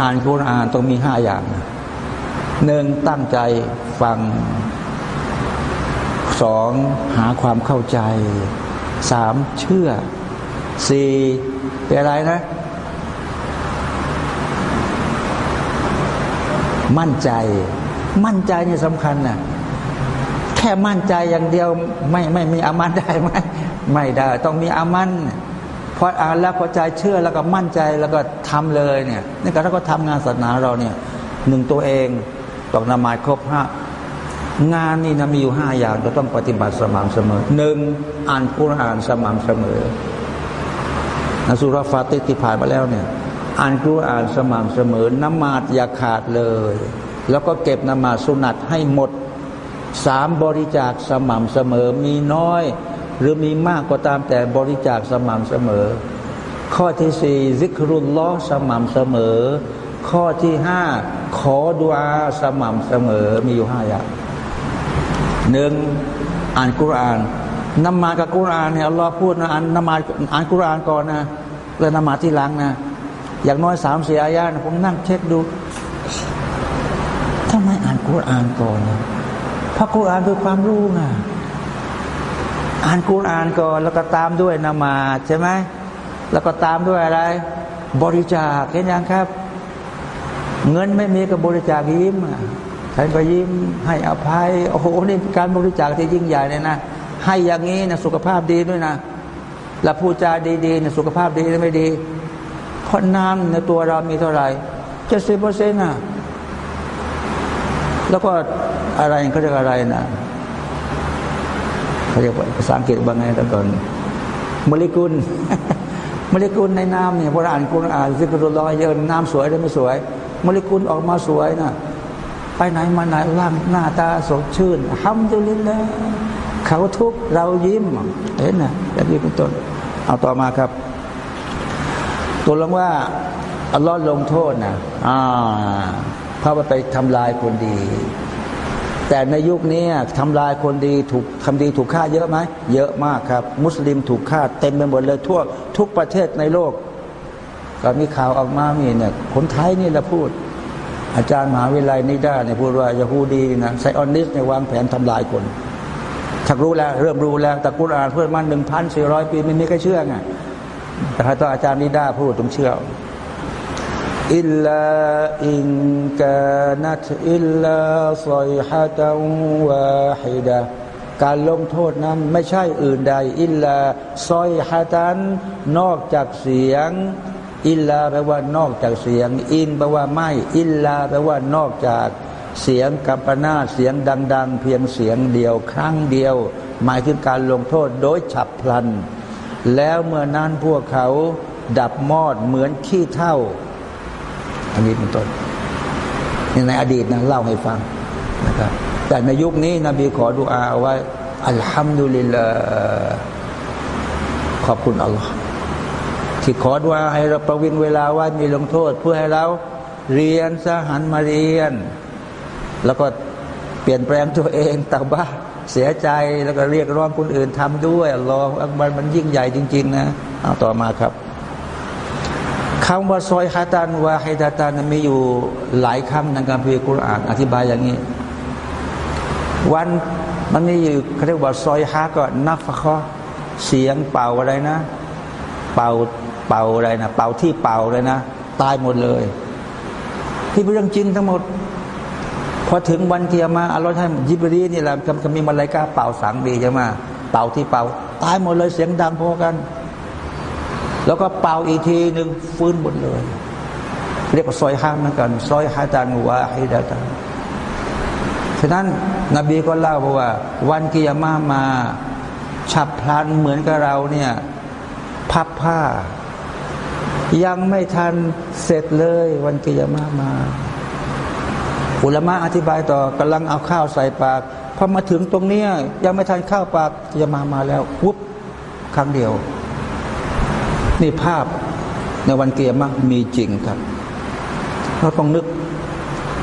อ่านกุรอานต้องมีห้าอย่างหนึ่งตั้งใจฟังสองหาความเข้าใจสามเชื่อสี่เป็นอะไรนะ มั่นใจ มั่นใจเนี่ยสำคัญนะ แค่มั่นใจอย่างเดียวไม่ไม่มีอามันได้ไหมไม่ได้ ต้องมีอามันพออ่านแล้วพอใจเชื่อแล้วก็มั่นใจแล้วก็ทำเลยเนี่ยนี่ก็เราก็ทำงานศาสนาเราเนี่ยหนึ่งตัวเองต้องนมาครบห้างานนี่นะมีอยู่ห้าอย่างเราต้องปฏิบัติสม่ำเสมอหนึ่งอ่านกุรอานสม่ำเสมอนัสุรฟาติที่ผ่านมาแล้วเนี่ยอ่านกุรอานสม่ำเสมอนมาดอย่าขาดเลย แล้วก็เก็บนมาสุนัตให้หมด สามบริจาคสม่ำเสมอมีน้อย หรือมีมากก็ตามแต่บริจาคสม่ำเสมอ ข้อที่สี่ซิกรุลล้อสม่ำเสมอ ข้อที่ห้าขอดุอาสม่ำเสมอมีอยู่ห้าอย่างหนึ่งอ่านกุรานนมากับกุรานเนี่ยเราพูดนะอ่านนมาอ่านกุรานก่อนนะแล้วนมาที่หลังนะ อย่างน้อยสามสี่อายะนะผมนั่งเช็คดูทำไมอ่านกุรานก่อนนะ ราะกุรานคือความรู้ไงอ่านกุรานก่อนแล้วก็ตามด้วยนมาใช่ไหมแล้วก็ตามด้วยอะไร บริจาคเห็นยังครับ เงินไม่มีกับบริจาคยิ้มใครท่านก็ยิ้มให้อภัยโอ้โหนี่การบริจาคที่ยิ่งใหญ่เลยนะให้อย่างนี้นะสุขภาพดีด้วยนะแล้วพูดจาดีๆนะสุขภาพดีหรือไม่ดีเพราะน้ำในตัวเรามีเท่าไหร่เจ็ดสิบเปอร์เซ็นต์นะ แล้วก็อะไรเขาเรียกอะไรนะเขาเรียกภาษาอังกฤษบางไงแต่ก่อนโมเลกุลโมเลกุลในน้ำเนี่ยพออ่านคุณอ่านซิกรุลลอยเยอะน้ำสวยหรือไม่สวยโมเลกุลออกมาสวยนะไปไหนมาไหนร่างหน้าตาสดชื่นทำดุลินแล้วเขาทุกเรายิ้มเห็นนะอย่างนี้เป็นต้น เอาต่อมาครับ ตัวลงว่าอัลลอฮ์ลงโทษนะอ่า เพราะว่าไปทำลายคนดี แต่ในยุคนี้ทำลายคนดีถูกทำดีถูกฆ่าเยอะไหมเยอะมากครับ มุสลิมถูกฆ่าเต็มไปหมดเลยทั่วทุกประเทศในโลก ก็มีข่าวออกมามีเนี่ยคนไทยนี่แหละพูด อาจารย์มหาวิทยาลัยนิด้าเนี่ยพูดว่ายาฮูดีนะไซออนนิสเนี่ยวางแผนทำลายคนถักรู้แล้วเริ่มรู้แล้วแต่กุรอานเพื่อนมันหนึ่งพันสี่ร้อยปีไม่มีใครเชื่อไงแต่ถ้าต้องอาจารย์นิด้าพูดต้องเชื่อ อิลลาอินกานัตอิลลาซอยฮะตังวาฮิดะการลงโทษนั้นไม่ใช่อื่นใด อิลลาซอยฮะตันนอกจากเสียง อิลลาแปลว่านอกจากเสียง อินแปลว่าไม่ อิลลาแปลว่านอกจากเสียงกัมปนาเสียงดัง ๆ เพียงเสียงเดียวครั้งเดียว หมายถึงการลงโทษโดยฉับพลัน แล้วเมื่อนั้นพวกเขาดับมอดเหมือนขี้เท่า อันนี้เป็นต้นในอดีตนะเล่าให้ฟังนะครับ แต่ในยุคนี้นบีขอดุอาไว้อัลฮัมดุลิลลาขอบคุณอัลลอฮ์ที่ขอดุอาให้เราประวิงเวลาว่ามีลงโทษ เพื่อให้เราเรียนสหันมาเรียน แล้วก็เปลี่ยนแปลงตัวเองต่บ้าเสียใจแล้วก็เรียกร้องคนอื่นทำด้วยอัลลอฮ์อักบัรมันยิ่งใหญ่จริง ๆ นะเอาต่อมาครับ คำว่าซอยฮาตันวาฮิดาตันมีอยู่หลายคำในการพิกุรอานอธิบายอย่างนี้ วันมันมีอยู่เขาเรียกว่าซอยฮาก็นับฟะคอเสียงเป่าอะไรนะ เป่าเป่าอะไรนะ เป่าที่เป่าเลยนะ ตายหมดเลย ที่เป็นเรื่องจริงทั้งหมด พอถึงวันเกียมาอัลลอฮ์ให้ยิบรีนี่แหละก็มีมาลายกาเป่าสังดีใช่ไหมเป่าที่เป่า ตายหมดเลยเสียงดังพอกัน แล้วก็เป่าอีกทีหนึ่งฟื้นหมดเลย เรียกว่าซอยห้างเหมือนกัน ซอยฮาตันวาฮิดาตันฉะนั้นนบีก็เล่าบอกว่า วันกิยามามาฉับพลันเหมือนกับเราเนี่ยพับผ้า ยังไม่ทันเสร็จเลยวันกิยามามา อุลามะอธิบายต่อกำลังเอาข้าวใส่ปากพอมาถึงตรงนี้ยังไม่ทันข้าวปากกิยามามาแล้ววุบครั้งเดียว นี่ภาพในวันเกียร์มามีจริงครับ เราต้องนึก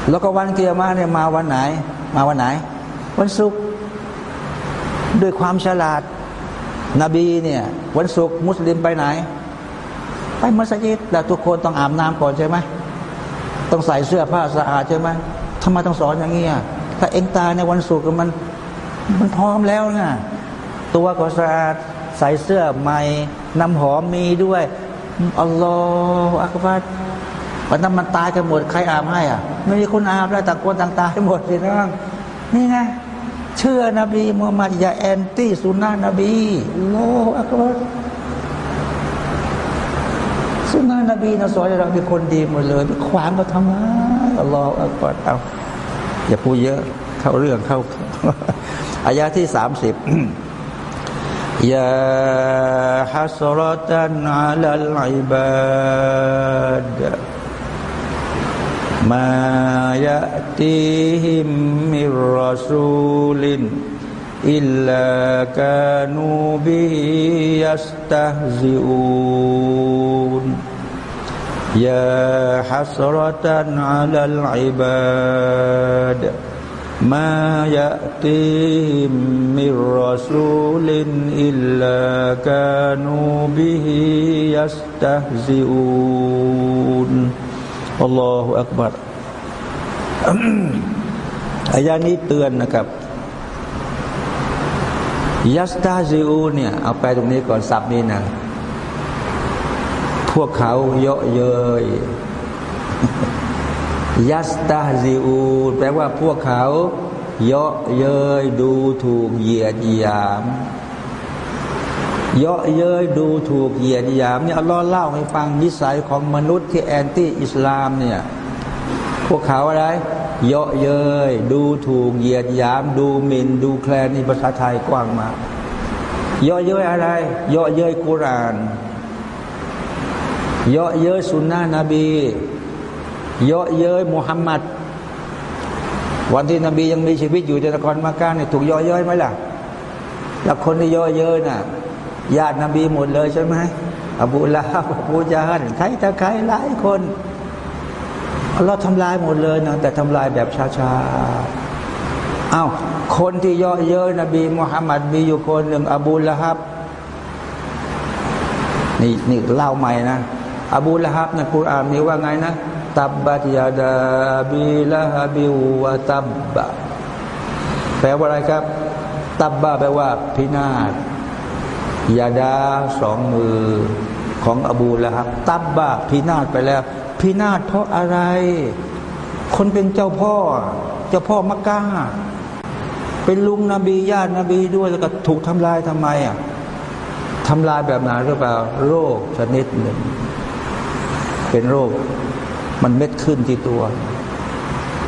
แล้วก็วันเกียร์มาเนี่ยมาวันไหน มาวันไหน วันศุกร์ด้วยความฉลาด นบีเนี่ย วันศุกร์มุสลิมไปไหน ไปมัสยิดแต่ทุกคนต้องอาบน้ำก่อนใช่ไหมต้องใส่เสื้อผ้าสะอาดใช่ไหมทำไมต้องสอนอย่างนี้ถ้าเองตาในวันศุกร์มัน มันพร้อมแล้วนะตัวก็สะอาด ใส่เสื้อใหม่น้ำหอมมีด้วยอัลลอฮฺอักบัรวันนั้นมันตายกันหมดใครอาบให้อะ ไม่มีคนอาบแล้วต่างคนต่างตายหมดสิน้องนี่ไงเชื่อนบีมุฮัมมัดอย่าแอนตี้สุนนะนบีอัลลอฮฺอักบัรสุนนะนบีนะสอนเราเป็นคนดีหมดเลยขวางเราทำไมอัลลอฮฺอักบัรเอาอย่าพูดเยอะเข้าเรื่องเข้าอายาที่สามสิบ يا حسرة على العباد. ما يأتيهم من رسول إلا كانوا به يستهزئون. يا حسرة على العباد. ما يأتيهم من رسول إلا كانوا به يستهزئون الله أكبر อายานี้เตือนนะครับยัสตาซิอูเนี่ยเอาไปตรงนี้ก่อนสับนี้นะพวกเขาเยาะเย้ย ยัสตาซิอูแปลว่าพวกเขาเยาะเย้ยดูถูกเหยียดหยามเยาะเย้ยดูถูกเหยียดหยามเนี่ยอัลลอฮ์เล่าให้ฟังนิสัยของมนุษย์ที่แอนตี้อิสลามเนี่ยพวกเขาอะไรเยาะเย้ยดูถูกเหยียดหยาม ดูหมิ่นดูแคลนในภาษาไทยกว้างมากเยาะเย้ยอะไรเยาะเย้ยกุรานเยาะเย้ยสุนนะนบี เยาะเย้ยมุฮัมมัดวันที่นบียังมีชีวิตอยู่ในนครมักกะเนี่ยถูกยาะเย้ยไหมล่ะแล้วคนที่ยาะเย้ยน่ะญาตินบีหมดเลยใช่ไหมอบูลาฮอบูจาฮันใครตะใครหลายคนเราทำลายหมดเลยนะแต่ทำลายแบบช้าๆอา้าวคนที่ยาะเย้ยนบีมุฮัมมัดมีอยู่คนหนึ่งอบูละฮับนี่นี่เล่าใหม่นะอบูละฮับในคุรานมีว่าไงนะ ตับบัตยาดาบิละฮบิวะตับบะแปลว่าอะไรครับ ตับบะแปลว่า พินาศยาดาสองมือของอบูละฮับตับบะพินาศไปแล้ว พินาศเพราะอะไร คนเป็นเจ้าพ่อ เจ้าพ่อมักกะเป็นลุงนบีญาตินบีด้วยแล้วก็ถูกทำลายทำไมอะทำลายแบบไหนหรือเปล่า โรคชนิดหนึ่ง เป็นโรค มันเม็ดขึ้นที่ตัว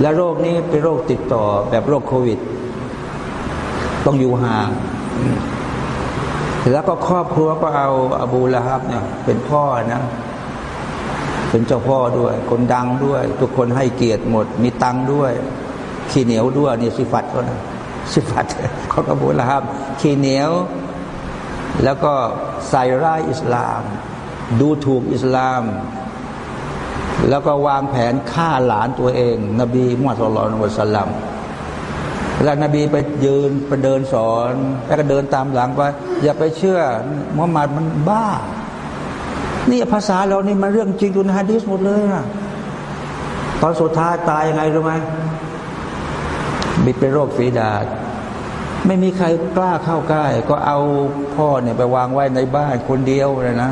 และโรคนี้เป็นโรคติดต่อแบบโรคโควิด ต้องอยู่ห่าง แล้วก็ครอบครัวก็เอาอบูละฮับเนี่ย เป็นพ่อนะเป็นเจ้าพ่อด้วย คนดังด้วย ทุกคนให้เกียรติหมด มีตังค์ด้วย ขี้เหนียวด้วยนี่สิฟัตเขานะสิฟัตเขาอบูละฮับ ขี้เหนียว แล้วก็ใส่ร้ายอิสลาม ดูถูกอิสลาม แล้วก็วางแผนฆ่าหลานตัวเอง นบีมุฮัมมัดสุลลัลสลัมแล้วนบีไปยืนไปเดินสอน แล้วก็เดินตามหลังไป อย่าไปเชื่อมุฮัมมัดมันบ้า นี่ภาษาเรานี่มันเรื่องจริงอยู่ในฮะดีสหมดเลยนะตอนสุดท้ายตายยังไงรู้ไหมบิดเป็นโรคฝีดาษไม่มีใครกล้าเข้าใกล้ ก็เอาพ่อเนี่ยไปวางไว้ในบ้านคนเดียวเลยนะ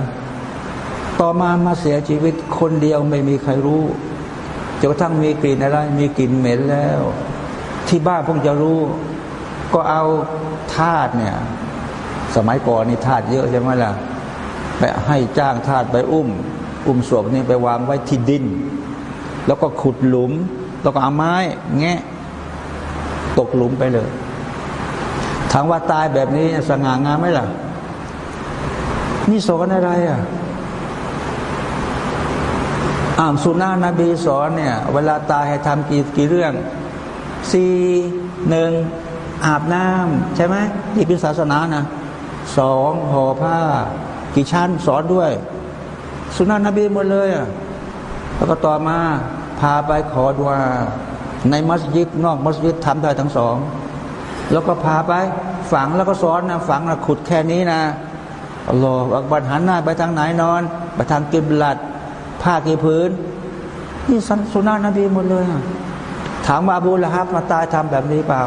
ต่อมามาเสียชีวิตคนเดียวไม่มีใครรู้จนกระทั่งมีกลิ่นอะไร มีกลิ่นเหม็นแล้ว ที่บ้านพงจะรู้ ก็เอาทาสเนี่ย สมัยก่อนนี่ทาสเยอะใช่ไหมล่ะไปให้จ้างทาสไปอุ้ม อุ้มศพนี่ไปวางไว้ที่ดิน แล้วก็ขุดหลุม แล้วก็เอาไม้ แงะ ตกหลุมไปเลยถามว่าตายแบบนี้สง่างามไหมล่ะ นี่สอนอะไรอะ อ่าสุนานะนบีสอนเนี่ย เวลาตายให้ทำกี่กี่เรื่องสี่หนึ่งอาบน้ำใช่ไหมนี่เป็นศาสนานะสองห่อผ้า กี่ชั้นสอนด้วย สุนานะนบีหมดเลยอะแล้วก็ต่อมาพาไปขอดวาในมัสยิดนอกมัสยิดทำได้ทั้งสอง แล้วก็พาไปฝังแล้วก็สอนนะฝังนะขุดแค่นี้นะอัลลอฮฺอักบัรหันหน้าไปทางไหนนอน ไปทางกิบลัด ผ้ากี่พื้น นี่สันสุนานะบีหมดเลยถามว่าอบูละฮับมาตายทำแบบนี้เปล่า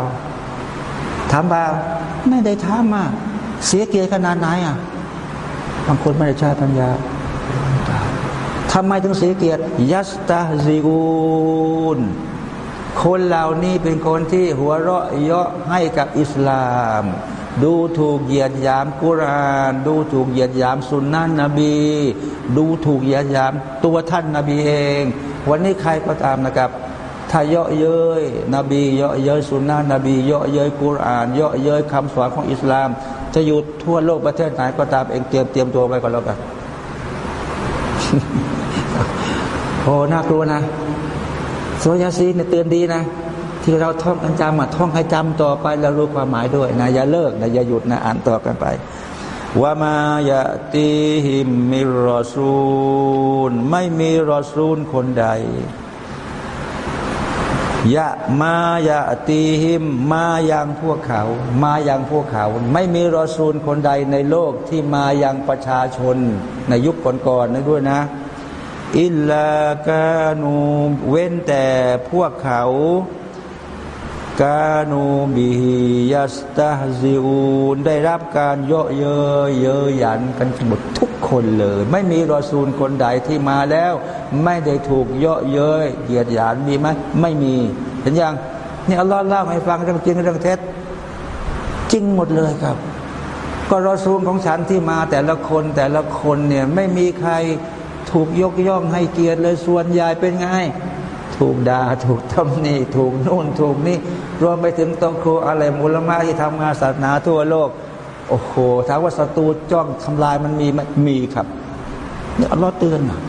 ถามเปล่าไม่ได้ทำอะเสียเกียรติขนาดไหนอะบางคนไม่ได้ใช้ปัญญาทำไมถึงเสียเกียรติยัสตาซิกูนคนเหล่านี้เป็นคนที่หัวเราะเยาะให้กับอิสลาม ดูถูกเหยียดหยามกุราน ดูถูกเหยียดหยามสุนนะนบี ดูถูกเหยียดหยามตัวท่านนบีเอง วันนี้ใครก็ตามนะครับถ้าเยาะเย้ยนบีเยาะเย้ยสุนนะนบีเยาะเย้ยกุรานเยาะเย้ยคำสอนของอิสลาม จะอยู่ทั่วโลกประเทศไหนก็ตามเองเตรียมเตรียมตัวไปก่อนแล้วกันโอ้น่ากลัวนะโซยาซีเนี่ยเตือนดีนะ ที่เราท่องกันจำมาท่องให้จำต่อไปแล้วรู้ความหมายด้วยนะอย่าเลิกนะอย่าหยุดนะอ่านต่อกันไปว่ามายะตีหิมมิรอซูล ไม่มีรอซูลคนใดยะมายะตีหิมมาอยังพวกเขา มายังพวกเขา ไม่มีรอซูลคนใดในโลกที่มายังประชาชนในยุคก่อนๆนั่นด้วยนะ อิลลากานูเว้นแต่พวกเขา กานูบิฮิยัสตาซิอูนได้รับการเยอะเยอะเยอะหยันกันหมดทุกคนเลย ไม่มีรอซูลคนใดที่มาแล้ว ไม่ได้ถูกเยอะเย้ยเหยียดหยานมีไหมไม่มีเห็นยังนี่อัลลอฮ์เล่าให้ฟังเรื่องจริงเรื่องเท็จจริงหมดเลยครับ ก็รอซูลของฉันที่มาแต่ละคนแต่ละคนเนี่ยไม่มีใครถูกยกย่องให้เกียรติเลยส่วนใหญ่เป็นไง ถูกด่าถูกทำนี่ถูกนู่นถูกนี่รวมไปถึงตองครูอะไรมูลมาที่ทำงานศาสนาทั่วโลก โอ้โหถามว่าศัตรูจ้องทำลายมันมีไหมมีครับนี่อัลลอฮ์เตือนนะ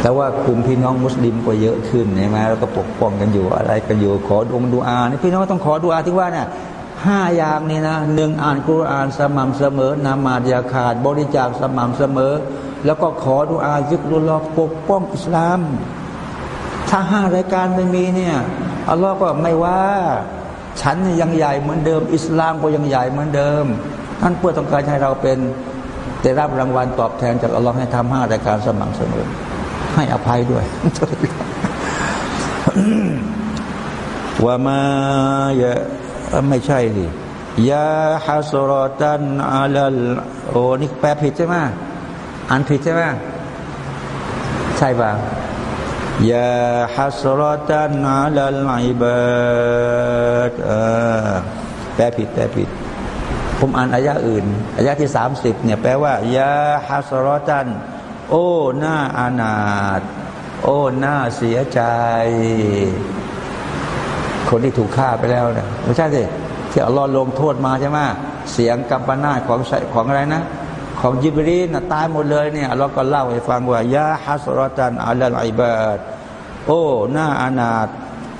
แต่ว่ากลุ่มพี่น้องมุสลิมก็เยอะขึ้นใช่ไหมแล้วก็ปกป้องกันอยู่อะไรกันอยู่ ขอดวงดูอานี่พี่น้องต้องขอดูอาที่ว่าเนี่ยห้าอย่างนี่นะหนึ่งอ่านกุรอานสม่ำเสมอนามาดยาขาดบริจาคสม่ำเสมอ แล้วก็ขอดูอาซิกรุลลอปกป้องอิสลาม ถ้าห้ารายการไม่มีเนี่ยอัลลอฮ์ก็ไม่ว่า ฉันยังใหญ่เหมือนเดิม อิสลามก็ยังใหญ่เหมือนเดิมท่านเพื่อต้องการให้เราเป็นได้รับรางวัลตอบแทนจากอัลลอฮ์ให้ทำห้ารายการสม่ำเสมอให้อภัยด้วยว่ามาอย่าไม่ใช่ดิยาฮัสรอตันอาลลโอ้นี่แปลผิดใช่ไหม อ่านผิดใช่ไหมใช่ป่ะยาฮัสรอตันอาลลอิบาดแปลผิดแปลผิด ผมอ่านอายะอื่นอายะที่สามสิบเนี่ยแปลว่ายาฮัสรอตัน โอ้หน้าอานาถโอ้หน้าเสียใจ คนที่ถูกฆ่าไปแล้วเนี่ยไม่ใช่สิที่อัลลอฮ์ลงโทษมาใช่ไหมเสียงกัมปนาของของอะไรนะ ของยิบรีนตายหมดเลยเนี่ยเราก็เล่าให้ฟังว่ายาฮัสรตันอัลลอิบาดโอ้หน้าอนาถ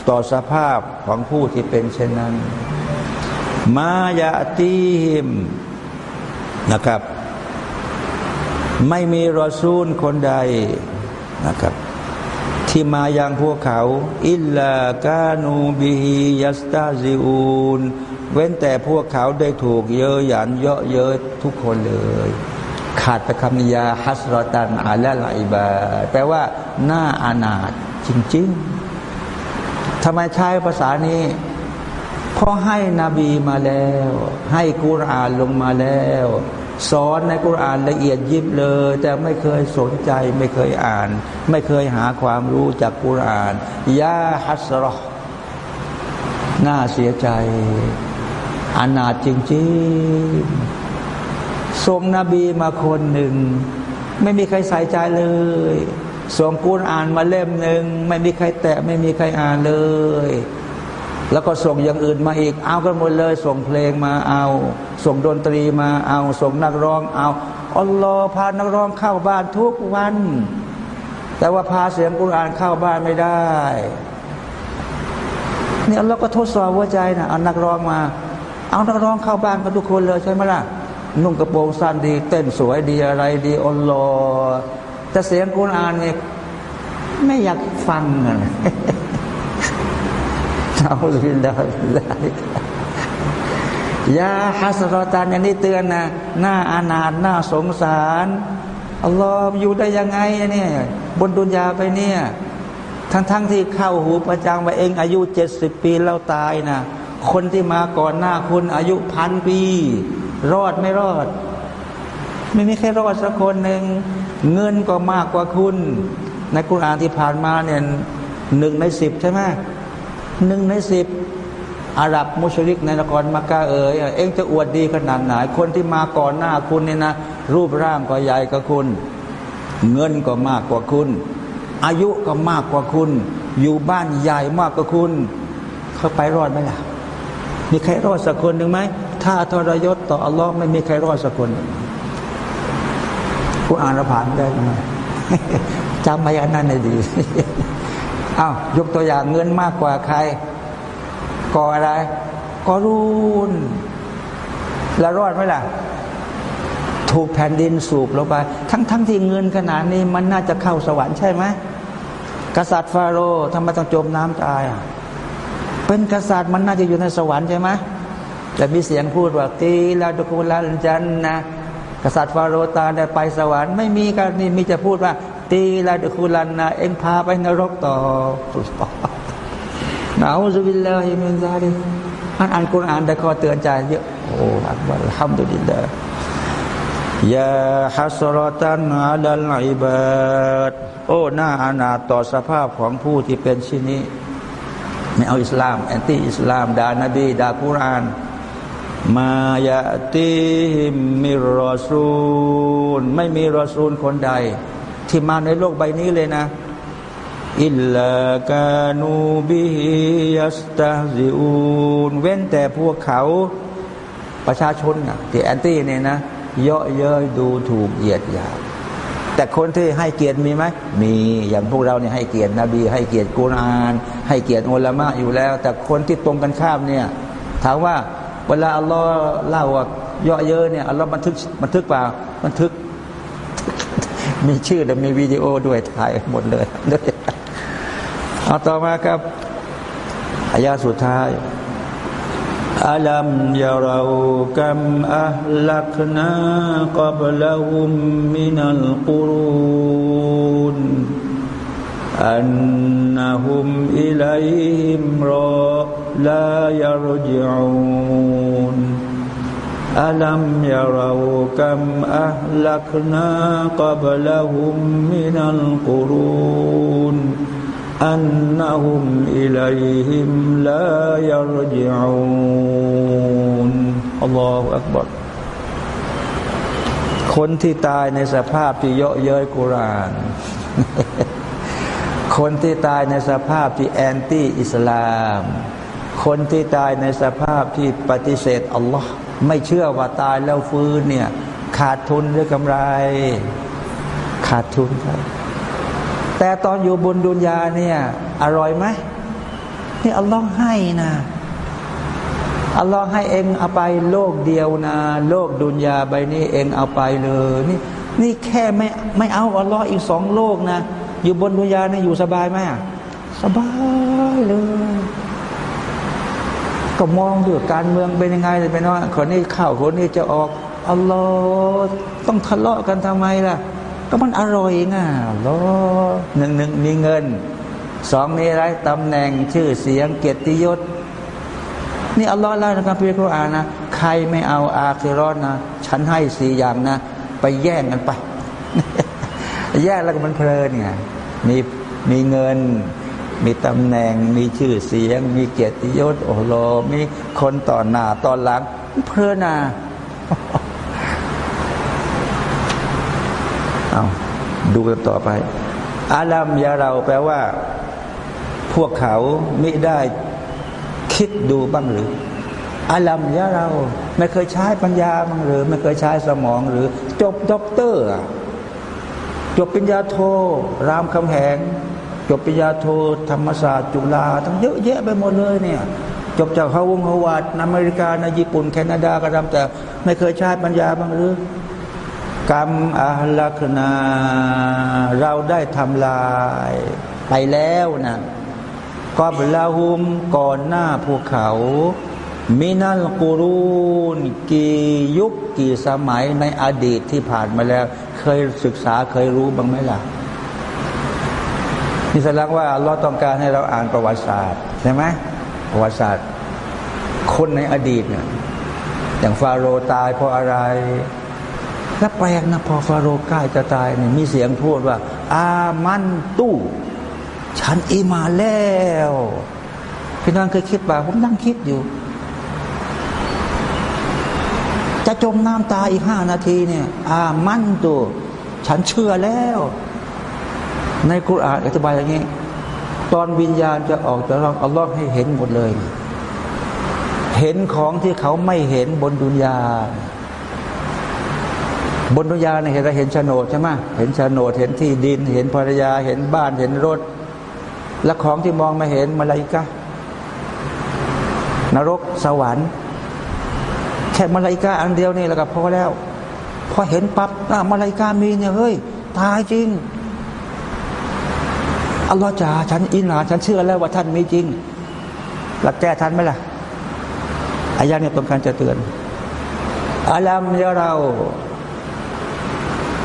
ต่อสภาพของผู้ที่เป็นเช่นนั้น มายาตีหิมนะครับ ไม่มีรอซูลคนใดนะครับ ที่มายังพวกเขา อิลลากานูบิฮิยัสตาซิอูนเว้นแต่พวกเขาได้ถูกเยอะหยันเยอะเยอะทุกคนเลย ขาดไปคำนิยาฮัสรตันอาละไลบาแปลว่า หน้าอานาถจริงๆทำไมใช้ภาษานี้เพราะให้นบีมาแล้ว ให้กุรอานลงมาแล้ว สอนในกุรอานละเอียดยิบเลย แต่ไม่เคยสนใจไม่เคยอ่าน ไม่เคยหาความรู้จากกุรอานยาฮัสรอน่าเสียใจอานาจริงๆ ส่งนบีมาคนหนึ่ง ไม่มีใครใส่ใจเลยส่งกุรอ่านมาเล่มหนึ่งไม่มีใครแตะไม่มีใครอ่านเลย แล้วก็ส่งอย่างอื่นมาอีก เอากันหมดเลย ส่งเพลงมาเอา ส่งดนตรีมาเอา ส่งนักร้องเอาอัลลอฮ์พานักร้องเข้าบ้านทุกวัน แต่ว่าพาเสียงกุรอ่านเข้าบ้านไม่ได้เนี่อัลลอฮ์ก็ทดสอบหัวใจนะเอานักร้องมา เอานักร้องเข้าบ้านกันทุกคนเลยใช่ไหมล่ะ นุ่งกระโปรงสั้นดี เต้นสวยดีอะไรดีอัลลอฮ์แต่เสียงกุรอานเนี่ยไม่อยากฟังอะเอาลินดาลยาฮัสรตันอย่างนี้เตือนนะหน้าอานาถหน้าสงสารอัลลอฮ์อยู่ได้ยังไงเนี่ยบนดุนยาไปเนี่ยทั้งๆทที่เข้าหูประจังว่าเองอายุเจ็ดสิบปีแล้วตายนะคนที่มาก่อนหน้าคุณอายุพันปี รอดไม่รอด ไม่มีใครรอดสักคนหนึ่งเงินก็มากกว่าคุณ ในกุรอานที่ผ่านมาเนี่ยหนึ่งในสิบใช่ไหมหนึ่งในสิบอาหรับมุชริกในนครมักกะเอ๋ยเอ็งจะอวดดีขนาดไหนคนที่มาก่อนหน้าคุณเนี่ยนะ รูปร่างก็ใหญ่กว่าคุณ เงินก็มากกว่าคุณ อายุก็มากกว่าคุณ อยู่บ้านใหญ่มากกว่าคุณ เขาไปรอดไหมล่ะมีใครรอดสักคนหนึ่งไหม ถ้าทรยศต่ออัลลอฮ์ไม่มีใครรอดสักคนผู้อ่านราผ่านได้ไหมจำไว้อันนั้นให้ดีอ้าวยกตัวอย่างเงินมากกว่าใครก่ออะไรก่อรูนแล้วรอดไหมล่ะ ถูกแผ่นดินสูบลงไป ทั้งทั้งที่เงินขนาดนี้มันน่าจะเข้าสวรรค์ใช่ไหมกษัตริย์ฟาโรห์ทำไมต้องจมน้ำตายอะเป็นกษัตริย์มันน่าจะอยู่ในสวรรค์ใช่ไหม แต่มีเสียงพูดว่าตีลาดุกุลาจันนะกษัตริย์ฟาโรตาได้ไปสวรรค์ไม่มีการนี่มีจะพูดว่า ตีลาดุกุลันนะเอ็งพาไปนรกต่อนเอาซุบิลลาฮิมินซาลิอันอ่านกุรอานแต่ขอเตือนใจเยอะโอ้อักบัลฮัมดุลิลลาห์ยาฮัสรตันอาดัลอิบาดโอ้หน้าอาณาต่อสภาพของผู้ที่เป็นชินี้ไม่เอาอิสลาม anti อิสลามด่านบีด่ากุราน ما يأتيهم من رسول ไม่มีรอซูลคนใด ที่มาในโลกใบนี้เลยนะ إلا كانوا به يستهزئون เว้นแต่พวกเขาประชาชนนะที่ anti เนี่ยนะ เยาะเย้ยดูถูกเหยียดหยามแต่คนที่ให้เกียรติมีไหม มีอย่างพวกเราเนี่ยให้เกียรตินบี ให้เกียรติกุรอาน ให้เกียรติอุลามะอยู่แล้ว แต่คนที่ตรงกันข้ามเนี่ย ถามว่า เวลาอัลลอฮ์เล่าว่าเยาะเย้ยเนี่ยอัลลอฮ์บันทึกบันทึกเปล่าบันทึก มีชื่อและมีวิดีโอด้วยถ่ายหมดเลยเอาต่อมาครับอายาสุดท้ายอัลัมยารากัมอัลลักนากับลาหุมมินัลกุรูนอันนะฮุมอิลัยฮิมรอ ลายารจิอูน ألم يروا كم أهلكنا قبلهم من القرون أنهم إليهم لا يرجعون الله أكبر คนที่ตายในสภาพที่เยาะเย้ยกุราน คนที่ตายในสภาพที่แอนตี้อิสลาม คนที่ตายในสภาพที่ปฏิเสธอัลลอฮ์ไม่เชื่อว่าตายแล้วฟื้นเนี่ย ขาดทุนหรือกำไร ขาดทุนครับ แต่ตอนอยู่บนดุนยาเนี่ย อร่อยไหมนี่อัลลอฮ์ให้นะอัลลอฮ์ให้เองเอาไปโลกเดียวนะ โลกดุนยาใบนี้เองเอาไปเลยนี่นี่แค่ไม่ไม่เอาอัลลอฮ์อีกสองโลกนะ อยู่บนดุนยาเนี่ยอยู่สบายไหมสบายเลย ก็มองดูการเมืองเป็นยังไงเลยเป็นว่าคนนี้เข้าคนนี้จะออกอัลลอฮ์ต้องทะเลาะกันทำไมล่ะ ก็มันอร่อยไงอัลลอฮ์หนึ่งหนึ่งมีเงินสองมีอะไรตำแหน่งชื่อเสียงเกียรติยศ นี่อัลลอฮ์เล่าในการพิจารณานะใครไม่เอาอาคิรอนนะฉันให้สี่อย่างนะ ไปแย่งกันไป แย่งแล้วก็มันเพลินไงมีมีเงิน มีตำแหน่ง มีชื่อเสียง มีเกียรติยศโอ้โหมีคนต่อหน้าตอนหลัง เพลินนาเอาดูกันต่อไป อาลัมยาเราแปลว่า พวกเขาไม่ได้คิดดูบ้างหรือ อาลัมยาเรา ไม่เคยใช้ปัญญาบ้างหรือ ไม่เคยใช้สมองหรือ จบด็อกเตอร์ จบปริญญาโทรามคำแหง จบปริญญาโทธรรมศาสตร์จุฬาทั้งเยอะแยะไปหมดเลยเนี่ยจบจากฮาวงฮาวาดอเมริกาในญี่ปุ่น แคนาดาก็ทำแต่ไม่เคยใช้ปัญญาบ้างหรือกรรมอาลักนา เราได้ทำลายไปแล้วนะกอบลาหุมก่อนหน้าพวกเขา มินัลกูรูนกี่ยุคกี่สมัยในอดีตที่ผ่านมาแล้ว เคยศึกษาเคยรู้บ้างไหมล่ะ นี่แสดงว่าเราต้องการให้เราอ่านประวัติศาสตร์ใช่ไหมประวัติศาสตร์ คนในอดีตเนี่ยอย่างฟาโรตายเพราะอะไรแล้วแปลกนะพอฟาโรห์ใกล้จะตายเนี่ยมีเสียงพูดว่า อามันตู้ฉันอิมาแล้วพี่น้องเคยคิดป่ะผมนั่งคิดอยู่ จะจมน้ำตายอีกห้านาทีเนี่ย อามันตู้ฉันเชื่อแล้ว ในคุรานอธิบายอย่างนี้ ตอนวิญญาณจะออกจากร่างอัลลอฮ์ให้เห็นหมดเลย เห็นของที่เขาไม่เห็นบนดุนยา บนดุนยาเนี่ยเห็นเราเห็นโฉนดใช่ไหมเห็นโฉนดเห็นที่ดิน เห็นภรรยา เห็นบ้านเห็นรถ และของที่มองมาเห็นมาลายกะนรกสวรรค์แค่มาลายกาอันเดียวนี่แล้วก็พอแล้ว พอเห็นปับ๊บมาลายกามีเนี่ยเฮ้ย ตายจริง อัลลอฮ์จ๋าฉันอินหาฉันเชื่อแล้วว่าท่านมีจริงหลักแก้ท่านไหมล่ะอายะเนี่ยต้องการจะเตือนอาลัมยาเรา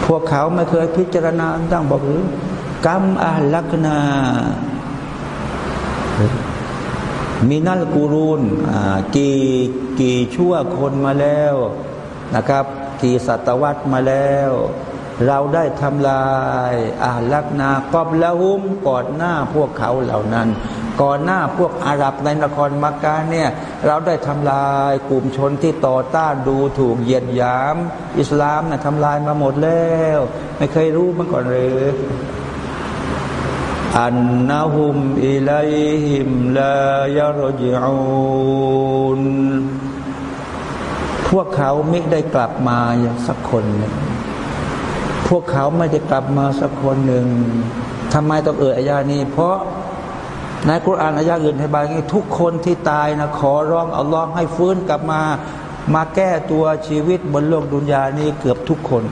พวกเขาไม่เคยพิจารณาตั้งบอกหรือกรรมอาลักนามีนัลกูรูนกี่กี่ชั่วคนมาแล้วนะครับ กี่ศตวรรษมาแล้ว เราได้ทำลายอาลักนากอบละหุมก่อนหน้าพวกเขาเหล่านั้น ก่อนหน้าพวกอาหรับในนครมักกะเนี่ยเราได้ทำลายกลุ่มชนที่ต่อต้านดูถูกเหยียดหยาม อิสลามนะ่ะทำลายมาหมดแล้ว ไม่เคยรู้มาก่อนเลยอันนะฮุมอิลัยฮิมลายรจิอูนพวกเขาไม่ได้กลับมาอย่างสักคนหนึ่ง พวกเขาไม่ได้กลับมาสักคนหนึ่งทำไมต้องเอ่ยอายานี้ เพราะในคุรานอายาอื่นให้บายงี้ทุกคนที่ตายนะขอร้องอัลลอฮ์ให้ฟื้นกลับมามาแก้ตัวชีวิตบนโลกดุนยานี้เกือบทุกคน